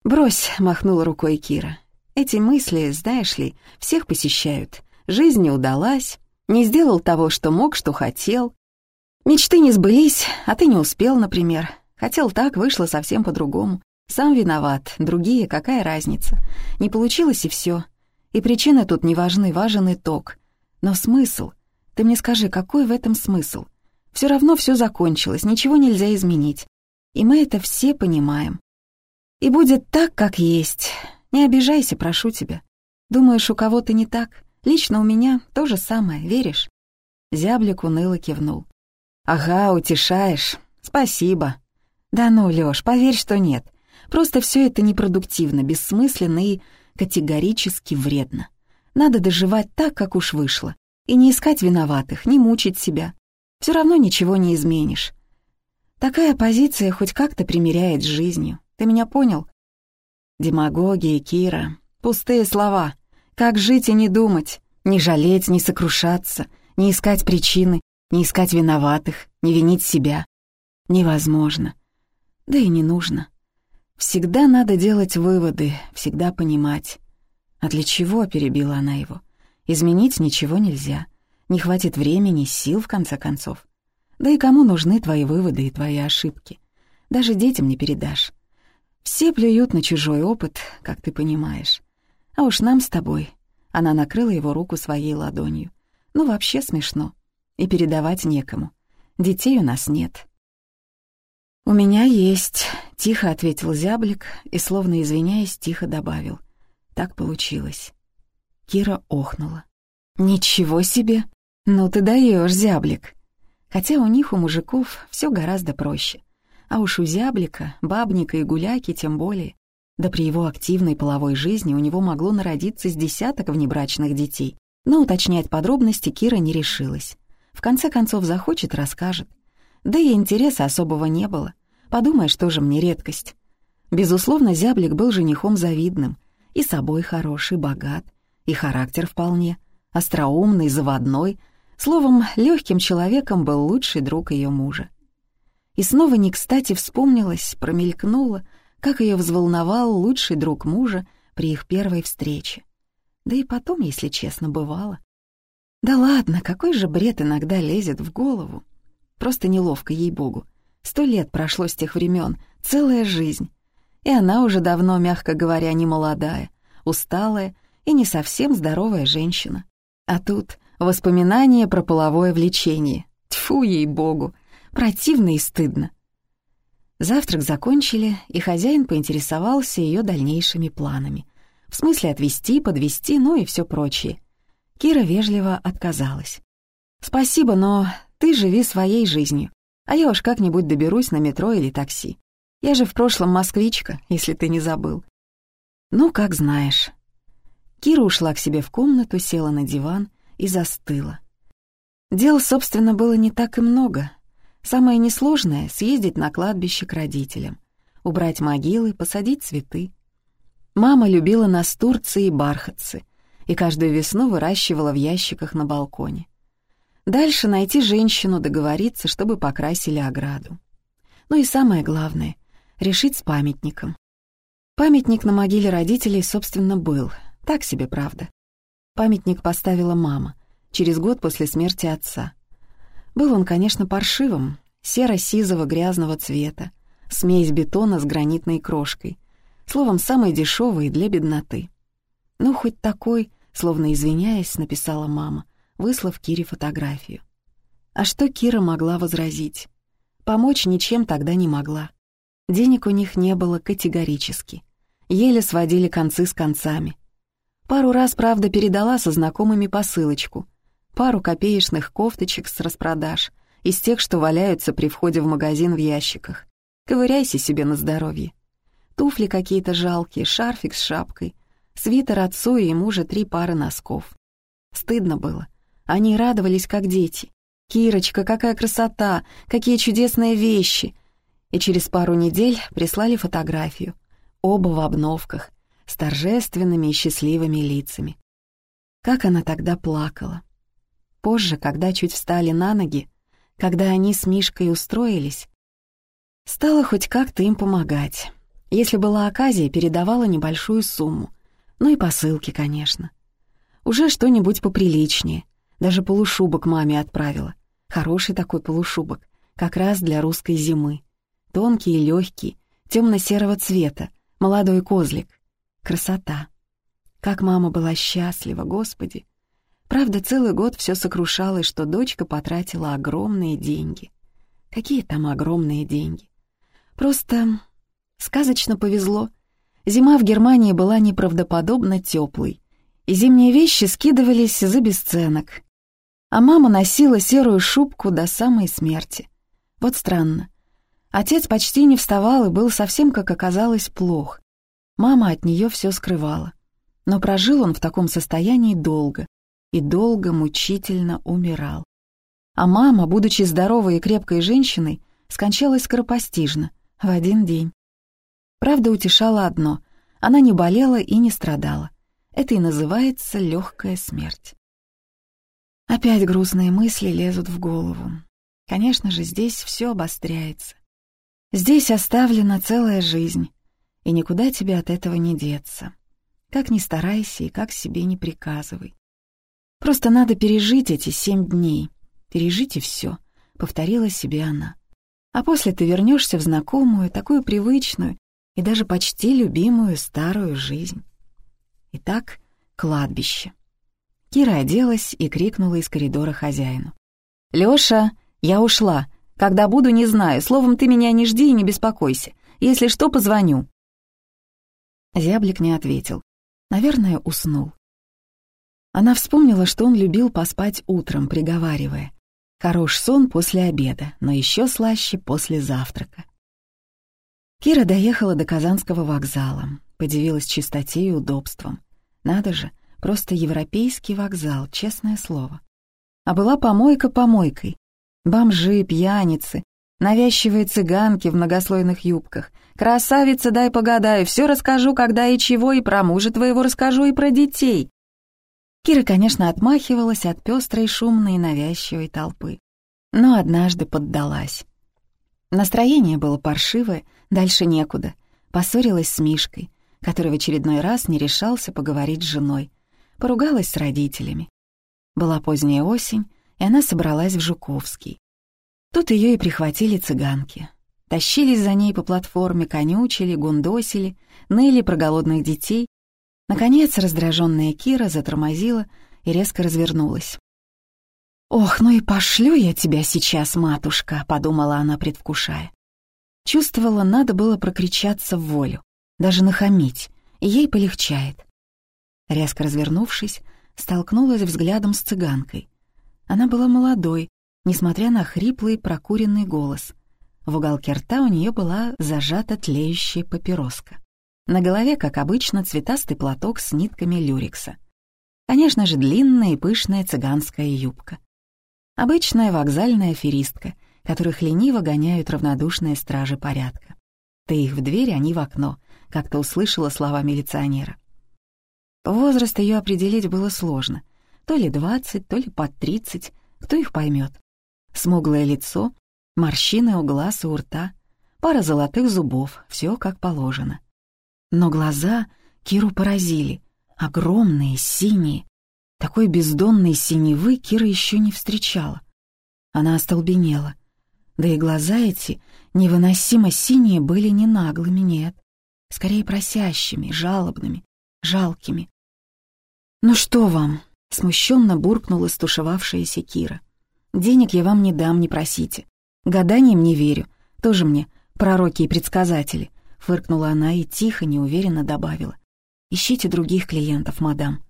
«Брось», — махнула рукой Кира. «Эти мысли, знаешь ли, всех посещают. Жизнь не удалась, не сделал того, что мог, что хотел. Мечты не сбылись, а ты не успел, например. Хотел так, вышло совсем по-другому. Сам виноват, другие, какая разница. Не получилось и все. И причины тут не важны, важен итог. Но смысл? Ты мне скажи, какой в этом смысл? Все равно все закончилось, ничего нельзя изменить. И мы это все понимаем. И будет так, как есть. Не обижайся, прошу тебя. Думаешь, у кого-то не так? Лично у меня то же самое, веришь?» Зяблик уныло кивнул. «Ага, утешаешь. Спасибо. «Да ну, Лёш, поверь, что нет. Просто все это непродуктивно, бессмысленно и категорически вредно. Надо доживать так, как уж вышло. И не искать виноватых, не мучить себя. Все равно ничего не изменишь. Такая позиция хоть как-то примиряет с жизнью. Ты меня понял? Демагогия, Кира. Пустые слова. Как жить и не думать? Не жалеть, не сокрушаться, не искать причины, не искать виноватых, не винить себя. Невозможно. Да и не нужно. Всегда надо делать выводы, всегда понимать. А для чего, перебила она его? Изменить ничего нельзя. Не хватит времени, сил, в конце концов. Да и кому нужны твои выводы и твои ошибки? Даже детям не передашь. Все плюют на чужой опыт, как ты понимаешь. А уж нам с тобой. Она накрыла его руку своей ладонью. Ну, вообще смешно. И передавать некому. Детей у нас нет. «У меня есть», — тихо ответил зяблик и, словно извиняясь, тихо добавил. Так получилось. Кира охнула. «Ничего себе! Ну ты даешь, зяблик!» Хотя у них, у мужиков, все гораздо проще. А уж у зяблика, бабника и гуляки тем более. Да при его активной половой жизни у него могло народиться с десяток внебрачных детей. Но уточнять подробности Кира не решилась. В конце концов, захочет — расскажет. Да и интереса особого не было. Подумаешь, тоже мне редкость. Безусловно, зяблик был женихом завидным. И собой хороший, богат, и характер вполне. Остроумный, заводной. Словом, легким человеком был лучший друг ее мужа. И снова не кстати вспомнилось, промелькнуло, как ее взволновал лучший друг мужа при их первой встрече. Да и потом, если честно, бывало. Да ладно, какой же бред иногда лезет в голову. Просто неловко, ей-богу. Сто лет прошло с тех времен, целая жизнь. И она уже давно, мягко говоря, не молодая, усталая и не совсем здоровая женщина. А тут воспоминания про половое влечение. Тьфу, ей-богу, противно и стыдно. Завтрак закончили, и хозяин поинтересовался ее дальнейшими планами. В смысле отвезти, подвезти, ну и все прочее. Кира вежливо отказалась. «Спасибо, но ты живи своей жизнью, а я уж как-нибудь доберусь на метро или такси. Я же в прошлом москвичка, если ты не забыл». «Ну, как знаешь». Кира ушла к себе в комнату, села на диван и застыла. Дел, собственно, было не так и много. Самое несложное — съездить на кладбище к родителям, убрать могилы, посадить цветы. Мама любила настурции и бархатцы и каждую весну выращивала в ящиках на балконе. Дальше найти женщину, договориться, чтобы покрасили ограду. Ну и самое главное — решить с памятником. Памятник на могиле родителей, собственно, был. Так себе, правда. Памятник поставила мама, через год после смерти отца. Был он, конечно, паршивым, серо-сизого грязного цвета, смесь бетона с гранитной крошкой. Словом, самый дешевый для бедноты. Ну, хоть такой, словно извиняясь, написала мама, выслав Кире фотографию. А что Кира могла возразить? Помочь ничем тогда не могла. Денег у них не было категорически. Еле сводили концы с концами. Пару раз, правда, передала со знакомыми посылочку пару копеечных кофточек с распродаж, из тех, что валяются при входе в магазин в ящиках. Ковыряйся себе на здоровье. Туфли какие-то жалкие, шарфик с шапкой, свитер отцу и ему же три пары носков. Стыдно было. Они радовались, как дети. «Кирочка, какая красота! Какие чудесные вещи!» И через пару недель прислали фотографию. Оба в обновках, с торжественными и счастливыми лицами. Как она тогда плакала. Позже, когда чуть встали на ноги, когда они с Мишкой устроились, стала хоть как-то им помогать. Если была оказия, передавала небольшую сумму. Ну и посылки, конечно. Уже что-нибудь поприличнее. Даже полушубок маме отправила. Хороший такой полушубок, как раз для русской зимы. Тонкий и легкий, темно-серого цвета, молодой козлик. Красота. Как мама была счастлива, Господи. Правда, целый год все сокрушалось, что дочка потратила огромные деньги. Какие там огромные деньги? Просто сказочно повезло. Зима в Германии была неправдоподобно теплой, и зимние вещи скидывались за бесценок. А мама носила серую шубку до самой смерти. Вот странно. Отец почти не вставал и был совсем, как оказалось, плох. Мама от нее все скрывала. Но прожил он в таком состоянии долго и долго мучительно умирал. А мама, будучи здоровой и крепкой женщиной, скончалась скоропостижно, в один день. Правда утешала одно — она не болела и не страдала. Это и называется легкая смерть. Опять грустные мысли лезут в голову. Конечно же, здесь все обостряется. Здесь оставлена целая жизнь, и никуда тебе от этого не деться. Как ни старайся и как себе не приказывай. Просто надо пережить эти семь дней. Пережить и все, повторила себе она. А после ты вернешься в знакомую, такую привычную и даже почти любимую старую жизнь. Итак, кладбище. Кира оделась и крикнула из коридора хозяину. «Лёша, я ушла. Когда буду, не знаю. Словом, ты меня не жди и не беспокойся. Если что, позвоню». Зяблик не ответил. Наверное, уснул. Она вспомнила, что он любил поспать утром, приговаривая. Хорош сон после обеда, но еще слаще после завтрака. Кира доехала до Казанского вокзала, подивилась чистоте и удобством. Надо же, просто европейский вокзал, честное слово. А была помойка помойкой. Бомжи, пьяницы, навязчивые цыганки в многослойных юбках. Красавица, дай погадаю, все расскажу, когда и чего, и про мужа твоего расскажу, и про детей. Кира, конечно, отмахивалась от пестрой, шумной, навязчивой толпы. Но однажды поддалась. Настроение было паршивое, дальше некуда. Поссорилась с Мишкой, который в очередной раз не решался поговорить с женой. Поругалась с родителями. Была поздняя осень, и она собралась в Жуковский. Тут ее и прихватили цыганки. Тащились за ней по платформе, конючили, гундосили, ныли про голодных детей. Наконец раздраженная Кира затормозила и резко развернулась. «Ох, ну и пошлю я тебя сейчас, матушка», — подумала она, предвкушая. Чувствовала, надо было прокричаться в волю, даже нахамить, и ей полегчает. Резко развернувшись, столкнулась взглядом с цыганкой. Она была молодой, несмотря на хриплый прокуренный голос. В уголке рта у нее была зажата тлеющая папироска. На голове, как обычно, цветастый платок с нитками люрикса. Конечно же, длинная и пышная цыганская юбка. Обычная вокзальная аферистка, которых лениво гоняют равнодушные стражи порядка. Ты их в дверь, они в окно, как-то услышала слова милиционера. Возраст ее определить было сложно. То ли двадцать, то ли под тридцать, кто их поймет. Смуглое лицо, морщины у глаз и у рта, пара золотых зубов, все как положено. Но глаза Киру поразили, огромные, синие, такой бездонной синевы Кира еще не встречала. Она остолбенела. Да и глаза эти, невыносимо синие, были не наглыми, нет. Скорее просящими, жалобными, жалкими. «Ну что вам?» — смущенно буркнула стушевавшаяся Кира. «Денег я вам не дам, не просите. Гаданием не верю. Тоже мне пророки и предсказатели», — фыркнула она и тихо, неуверенно добавила. «Ищите других клиентов, мадам.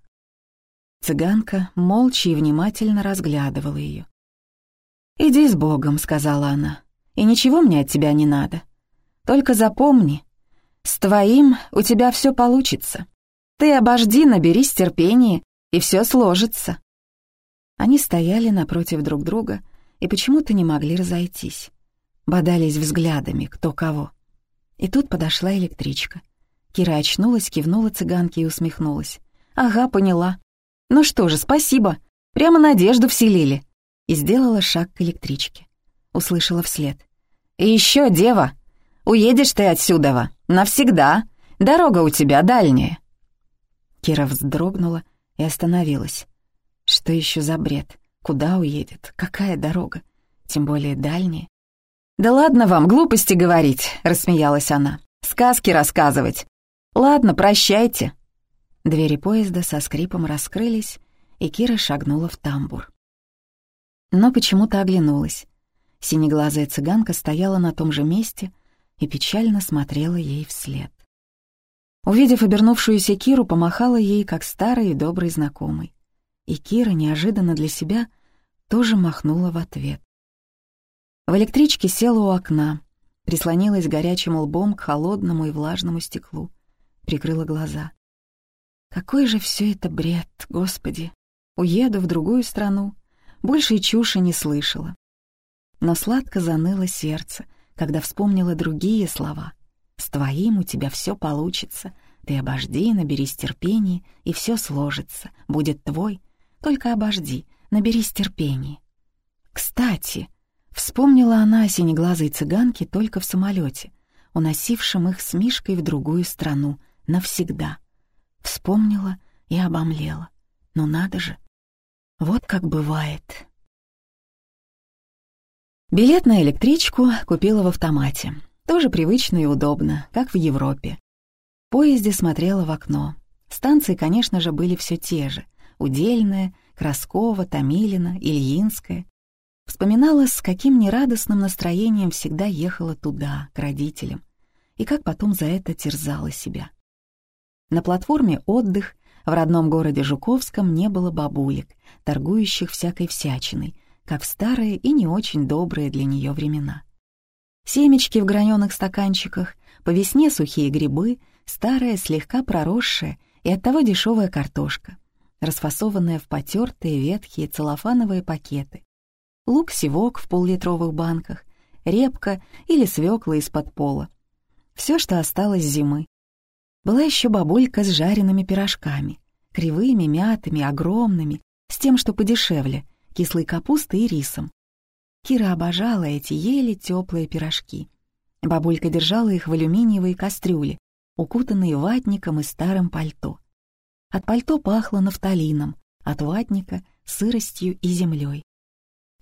Цыганка молча и внимательно разглядывала ее. «Иди с Богом», — сказала она, — «и ничего мне от тебя не надо. Только запомни, с твоим у тебя все получится. Ты обожди, наберись терпения, и все сложится». Они стояли напротив друг друга и почему-то не могли разойтись. Бодались взглядами, кто кого. И тут подошла электричка. Кира очнулась, кивнула цыганке и усмехнулась. «Ага, поняла. «Ну что же, спасибо. Прямо надежду вселили». И сделала шаг к электричке. Услышала вслед. «И еще, дева, уедешь ты отсюда, навсегда. Дорога у тебя дальняя». Кира вздрогнула и остановилась. Что еще за бред? Куда уедет? Какая дорога? Тем более дальняя. «Да ладно вам глупости говорить», — рассмеялась она. «Сказки рассказывать. Ладно, прощайте». Двери поезда со скрипом раскрылись, и Кира шагнула в тамбур. Но почему-то оглянулась. Синеглазая цыганка стояла на том же месте и печально смотрела ей вслед. Увидев обернувшуюся Киру, помахала ей, как старый и добрый знакомый. И Кира, неожиданно для себя, тоже махнула в ответ. В электричке села у окна, Прислонилась горячим лбом к холодному и влажному стеклу. Прикрыла глаза. Какой же все это бред, Господи! Уеду в другую страну. Больше и чуши не слышала. Но сладко заныло сердце, когда вспомнила другие слова. «С твоим у тебя все получится. Ты обожди, наберись терпения, и все сложится. Будет твой. Только обожди, наберись терпения». Кстати, вспомнила она о синеглазой цыганке только в самолете, уносившем их с Мишкой в другую страну, навсегда. Вспомнила и обомлела. Ну надо же. Вот как бывает. Билет на электричку купила в автомате. Тоже привычно и удобно, как в Европе. В поезде смотрела в окно. Станции, конечно же, были все те же. Удельная, Краскова, Томилина, Ильинская. Вспоминала, с каким нерадостным настроением всегда ехала туда, к родителям, и как потом за это терзала себя. На платформе «Отдых» в родном городе Жуковском не было бабулек, торгующих всякой всячиной, как в старые и не очень добрые для нее времена. Семечки в граненых стаканчиках, по весне сухие грибы, старая, слегка проросшая и оттого дешевая картошка, расфасованная в потертые ветхие целлофановые пакеты, лук-севок в поллитровых банках, репка или свекла из-под пола. Все, что осталось зимы. Была еще бабулька с жареными пирожками, кривыми, мятыми, огромными, с тем, что подешевле, кислой капустой и рисом. Кира обожала эти еле теплые пирожки. Бабулька держала их в алюминиевой кастрюле, укутанные ватником и старым пальто. От пальто пахло нафталином, от ватника — сыростью и землей.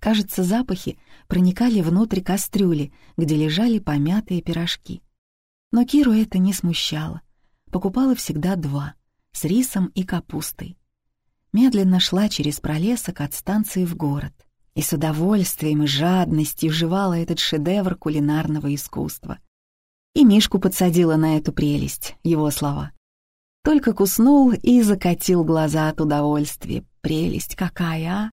Кажется, запахи проникали внутрь кастрюли, где лежали помятые пирожки. Но Киру это не смущало. Покупала всегда два, с рисом и капустой. Медленно шла через пролесок от станции в город и с удовольствием и жадностью жевала этот шедевр кулинарного искусства. И Мишку подсадила на эту прелесть, его слова. Только куснул и закатил глаза от удовольствия. Прелесть какая, а!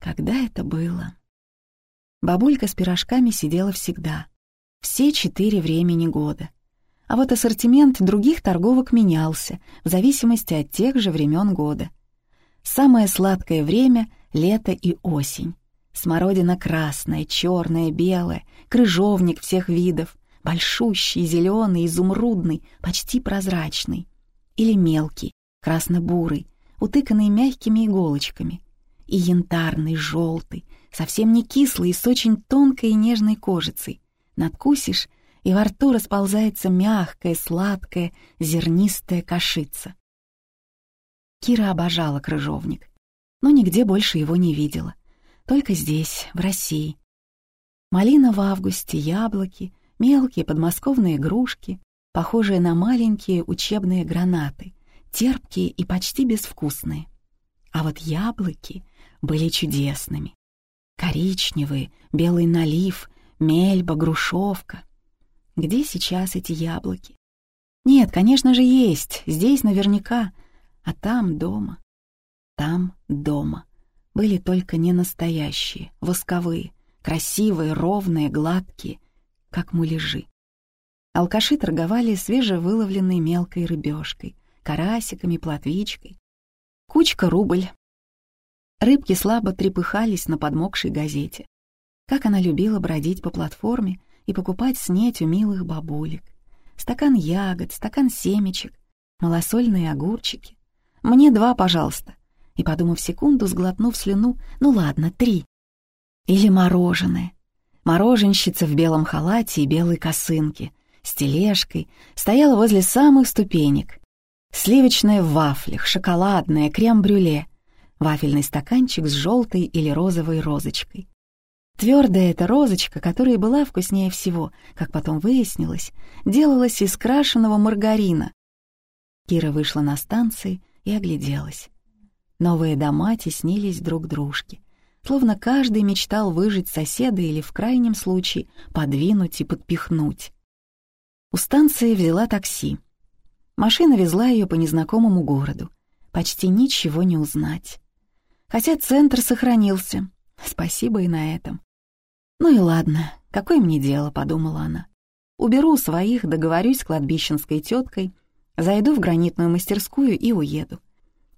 Когда это было? Бабулька с пирожками сидела всегда, все четыре времени года. А вот ассортимент других торговок менялся в зависимости от тех же времен года. Самое сладкое время — лето и осень. Смородина красная, черная, белая, крыжовник всех видов, большущий, зеленый, изумрудный, почти прозрачный. Или мелкий, красно-бурый, утыканный мягкими иголочками и янтарный, желтый, совсем не кислый и с очень тонкой и нежной кожицей. Надкусишь, и во рту расползается мягкая, сладкая, зернистая кашица. Кира обожала крыжовник, но нигде больше его не видела. Только здесь, в России. Малина в августе, яблоки, мелкие подмосковные игрушки, похожие на маленькие учебные гранаты, терпкие и почти безвкусные. А вот яблоки были чудесными. Коричневые, белый налив, мельба, грушевка. Где сейчас эти яблоки? Нет, конечно же, есть, здесь наверняка, а там дома. Там дома. Были только не настоящие, восковые, красивые, ровные, гладкие, как муляжи. Алкаши торговали свежевыловленной мелкой рыбешкой, карасиками, плотвичкой. Кучка рубль, Рыбки слабо трепыхались на подмокшей газете. Как она любила бродить по платформе и покупать снеть у милых бабулек. Стакан ягод, стакан семечек, малосольные огурчики. «Мне два, пожалуйста». И, подумав секунду, сглотнув слюну, «Ну ладно, три». Или мороженое. Мороженщица в белом халате и белой косынке, с тележкой, стояла возле самых ступенек. Сливочное в вафлях, шоколадное, крем-брюле — вафельный стаканчик с желтой или розовой розочкой. Твердая эта розочка, которая была вкуснее всего, как потом выяснилось, делалась из крашеного маргарина. Кира вышла на станции и огляделась. Новые дома теснились друг дружке, словно каждый мечтал выжить соседа или, в крайнем случае, подвинуть и подпихнуть. У станции взяла такси. Машина везла ее по незнакомому городу. Почти ничего не узнать. Хотя центр сохранился. Спасибо и на этом. Ну и ладно, «Какое мне дело?» — подумала она. «Уберу своих, договорюсь с кладбищенской теткой, зайду в гранитную мастерскую и уеду.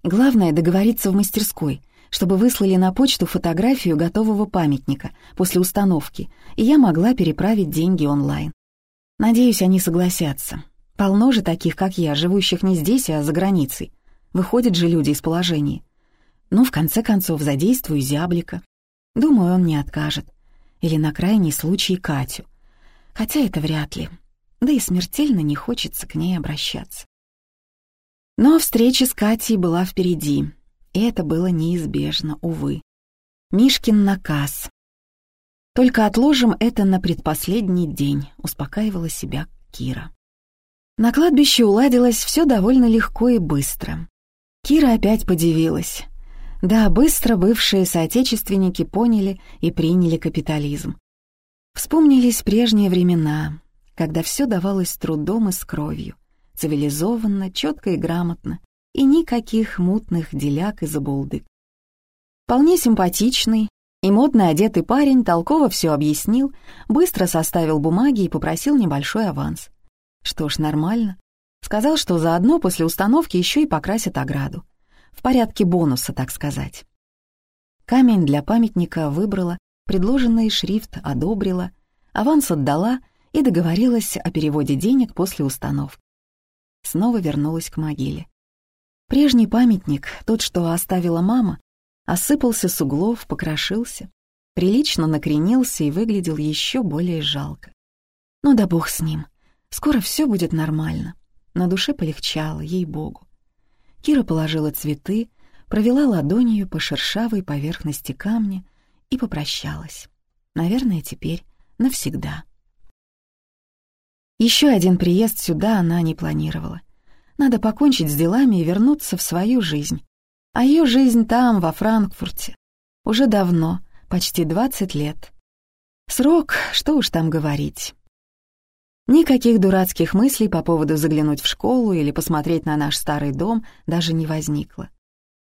Главное — договориться в мастерской, чтобы выслали на почту фотографию готового памятника после установки, и я могла переправить деньги онлайн. Надеюсь, они согласятся. Полно же таких, как я, живущих не здесь, а за границей. Выходят же люди из положения. Ну, в конце концов, задействую зяблика. Думаю, он не откажет. Или на крайний случай Катю. Хотя это вряд ли. Да и смертельно не хочется к ней обращаться. Но встреча с Катей была впереди, и это было неизбежно, увы. Мишкин наказ. «Только отложим это на предпоследний день», — успокаивала себя Кира. На кладбище уладилось все довольно легко и быстро. Кира опять подивилась. Да, быстро бывшие соотечественники поняли и приняли капитализм. Вспомнились прежние времена, когда все давалось трудом и с кровью, цивилизованно, четко и грамотно, и никаких мутных деляк и забулдык. Вполне симпатичный и модно одетый парень толково все объяснил, быстро составил бумаги и попросил небольшой аванс. Что ж, нормально. Сказал, что заодно после установки еще и покрасят ограду. В порядке бонуса, так сказать. Камень для памятника выбрала, предложенный шрифт одобрила, аванс отдала и договорилась о переводе денег после установки. Снова вернулась к могиле. Прежний памятник, тот, что оставила мама, осыпался с углов, покрошился, прилично накренился и выглядел еще более жалко. Ну да бог с ним, скоро все будет нормально. На душе полегчало, ей-богу. Кира положила цветы, провела ладонью по шершавой поверхности камня и попрощалась. Наверное, теперь навсегда. Еще один приезд сюда она не планировала. Надо покончить с делами и вернуться в свою жизнь. А ее жизнь там, во Франкфурте. Уже давно, почти 20 лет. Срок, что уж там говорить. Никаких дурацких мыслей по поводу заглянуть в школу или посмотреть на наш старый дом даже не возникло.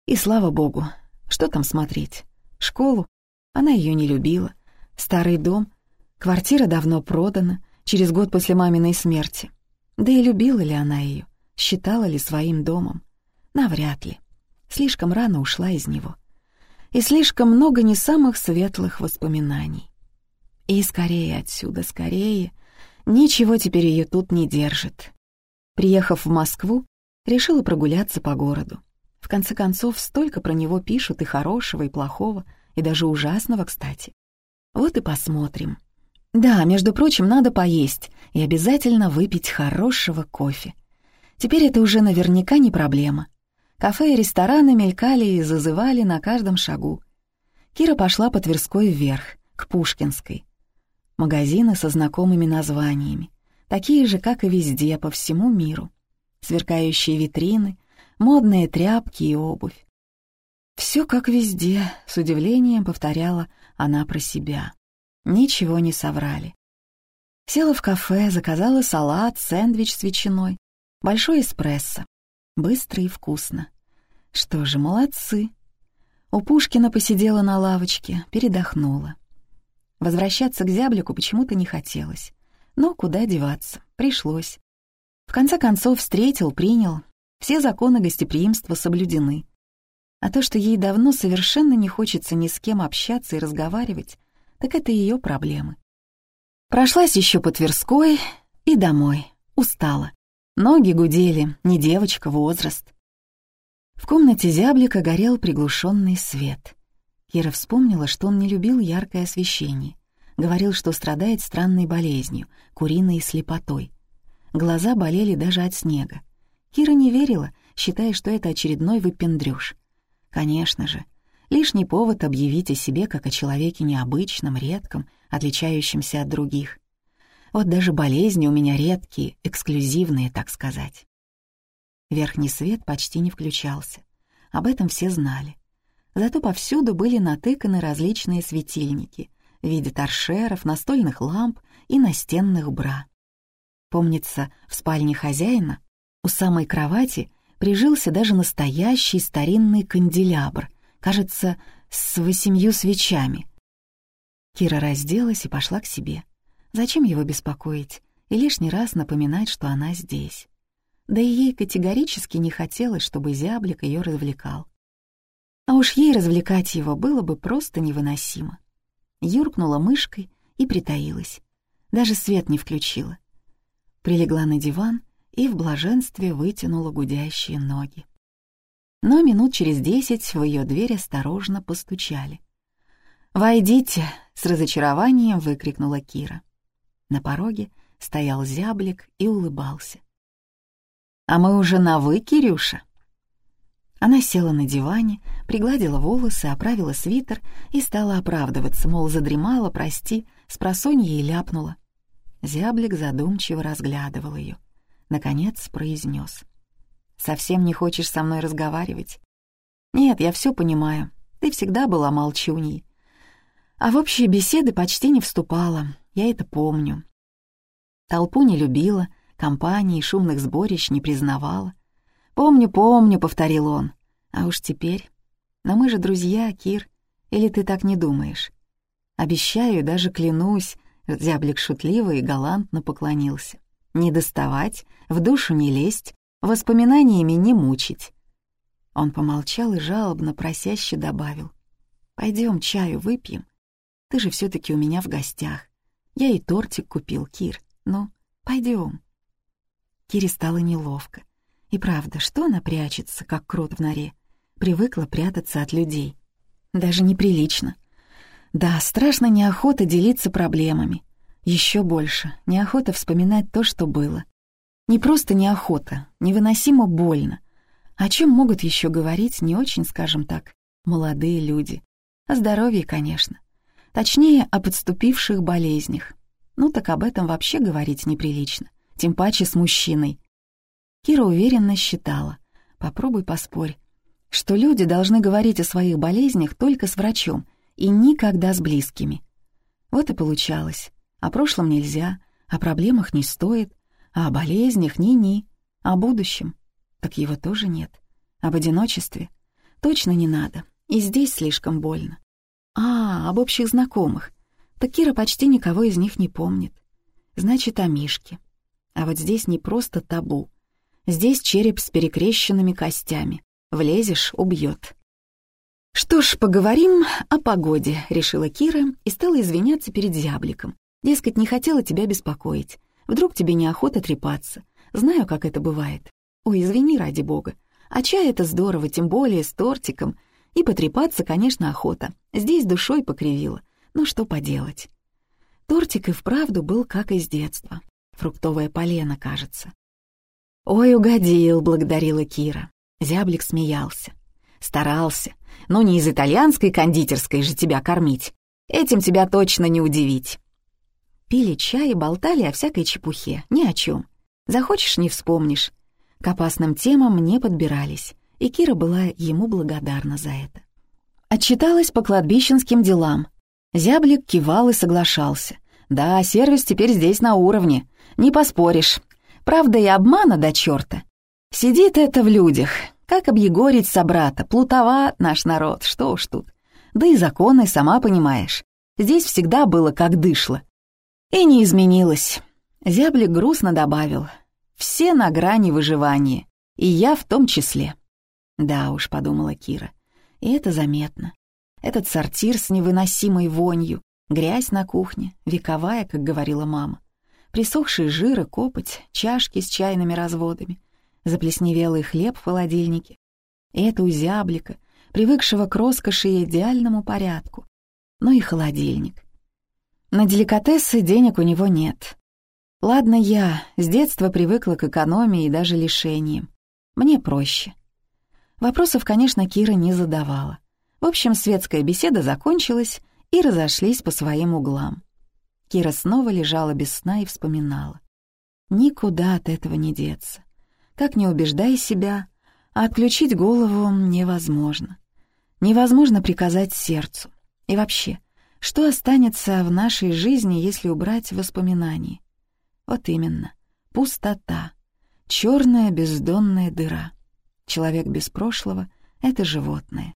И слава богу, что там смотреть? Школу? Она ее не любила. Старый дом? Квартира давно продана, через год после маминой смерти. Да и любила ли она ее? Считала ли своим домом? Навряд ли. Слишком рано ушла из него. И слишком много не самых светлых воспоминаний. И скорее отсюда, скорее — Ничего теперь ее тут не держит. Приехав в Москву, решила прогуляться по городу. В конце концов, столько про него пишут и хорошего, и плохого, и даже ужасного, кстати. Вот и посмотрим. Да, между прочим, надо поесть и обязательно выпить хорошего кофе. Теперь это уже наверняка не проблема. Кафе и рестораны мелькали и зазывали на каждом шагу. Кира пошла по Тверской вверх, к Пушкинской, Магазины со знакомыми названиями, такие же, как и везде, по всему миру. Сверкающие витрины, модные тряпки и обувь. Все как везде, с удивлением повторяла она про себя. Ничего не соврали. Села в кафе, заказала салат, сэндвич с ветчиной, большой эспрессо. Быстро и вкусно. Что же, молодцы. У Пушкина посидела на лавочке, передохнула. Возвращаться к зяблику почему-то не хотелось. Но куда деваться, пришлось. В конце концов, встретил, принял. Все законы гостеприимства соблюдены. А то, что ей давно совершенно не хочется ни с кем общаться и разговаривать, так это ее проблемы. Прошлась еще по Тверской и домой. Устала. Ноги гудели, не девочка, возраст. В комнате зяблика горел приглушенный свет. Кира вспомнила, что он не любил яркое освещение. Говорил, что страдает странной болезнью, куриной слепотой. Глаза болели даже от снега. Кира не верила, считая, что это очередной выпендрёж. Конечно же, лишний повод объявить о себе как о человеке необычном, редком, отличающемся от других. Вот даже болезни у меня редкие, эксклюзивные, так сказать. Верхний свет почти не включался. Об этом все знали. Зато повсюду были натыканы различные светильники в виде торшеров, настольных ламп и настенных бра. Помнится, в спальне хозяина у самой кровати прижился даже настоящий старинный канделябр, кажется, с восемью свечами. Кира разделась и пошла к себе. Зачем его беспокоить и лишний раз напоминать, что она здесь? Да и ей категорически не хотелось, чтобы зяблик ее развлекал. А уж ей развлекать его было бы просто невыносимо. Юркнула мышкой и притаилась. Даже свет не включила. Прилегла на диван и в блаженстве вытянула гудящие ноги. Но минут через десять в ее дверь осторожно постучали. «Войдите!» — с разочарованием выкрикнула Кира. На пороге стоял зяблик и улыбался. «А мы уже на «вы», Кирюша?» Она села на диване, пригладила волосы, оправила свитер и стала оправдываться, мол, задремала, прости, с просонья и ляпнула. Зяблик задумчиво разглядывал ее. Наконец произнес: «Совсем не хочешь со мной разговаривать?» «Нет, я все понимаю. Ты всегда была молчуньей. А в общие беседы почти не вступала, я это помню. Толпу не любила, компании, шумных сборищ не признавала. «Помню, помню», — повторил он. «А уж теперь... Но мы же друзья, Кир. Или ты так не думаешь?» «Обещаю, даже клянусь», — зяблик шутливо и галантно поклонился. «Не доставать, в душу не лезть, воспоминаниями не мучить». Он помолчал и жалобно, просяще добавил. «Пойдем чаю выпьем. Ты же все таки у меня в гостях. Я и тортик купил, Кир. Ну, пойдем. Кире стало неловко. И правда, что она прячется, как крот в норе? Привыкла прятаться от людей. Даже неприлично. Да, страшно неохота делиться проблемами. Еще больше неохота вспоминать то, что было. Не просто неохота, невыносимо больно. О чем могут еще говорить не очень, скажем так, молодые люди? О здоровье, конечно. Точнее, о подступивших болезнях. Ну так об этом вообще говорить неприлично, тем паче с мужчиной. Кира уверенно считала, попробуй поспорь, что люди должны говорить о своих болезнях только с врачом и никогда с близкими. Вот и получалось. О прошлом нельзя, о проблемах не стоит, а о болезнях ни-ни, о будущем. Так его тоже нет. Об одиночестве точно не надо, и здесь слишком больно. А, об общих знакомых. Так Кира почти никого из них не помнит. Значит, о Мишке. А вот здесь не просто табу. Здесь череп с перекрещенными костями. Влезешь — убьет. «Что ж, поговорим о погоде», — решила Кира и стала извиняться перед зябликом. Дескать, не хотела тебя беспокоить. Вдруг тебе неохота трепаться. Знаю, как это бывает. Ой, извини, ради бога. А чай — это здорово, тем более с тортиком. И потрепаться, конечно, охота. Здесь душой покривила. Но что поделать. Тортик и вправду был как из детства. Фруктовое полено, кажется. «Ой, угодил», — благодарила Кира. Зяблик смеялся. Старался. Но не из итальянской кондитерской же тебя кормить. Этим тебя точно не удивить. Пили чай и болтали о всякой чепухе, ни о чем. Захочешь — не вспомнишь. К опасным темам не подбирались, и Кира была ему благодарна за это. Отчиталась по кладбищенским делам. Зяблик кивал и соглашался. «Да, сервис теперь здесь на уровне, не поспоришь. Правда и обмана до черта. Сидит это в людях. Как объегорить собрата, плутоват наш народ, что уж тут. Да и законы, сама понимаешь. Здесь всегда было как дышло. И не изменилось. Зяблик грустно добавил. Все на грани выживания. И я в том числе. Да уж, подумала Кира. И это заметно. Этот сортир с невыносимой вонью, грязь на кухне, вековая, как говорила мама присохший жир и копоть, чашки с чайными разводами, заплесневелый хлеб в холодильнике. И это у зяблика, привыкшего к роскоши и идеальному порядку. Ну и холодильник. На деликатесы денег у него нет. Ладно я, с детства привыкла к экономии и даже лишениям. Мне проще. Вопросов, конечно, Кира не задавала. В общем, светская беседа закончилась, и разошлись по своим углам. Кира снова лежала без сна и вспоминала. Никуда от этого не деться. Как не убеждай себя, а отключить голову невозможно. Невозможно приказать сердцу. И вообще, что останется в нашей жизни, если убрать воспоминания? Вот именно, пустота, черная бездонная дыра. Человек без прошлого — это животное.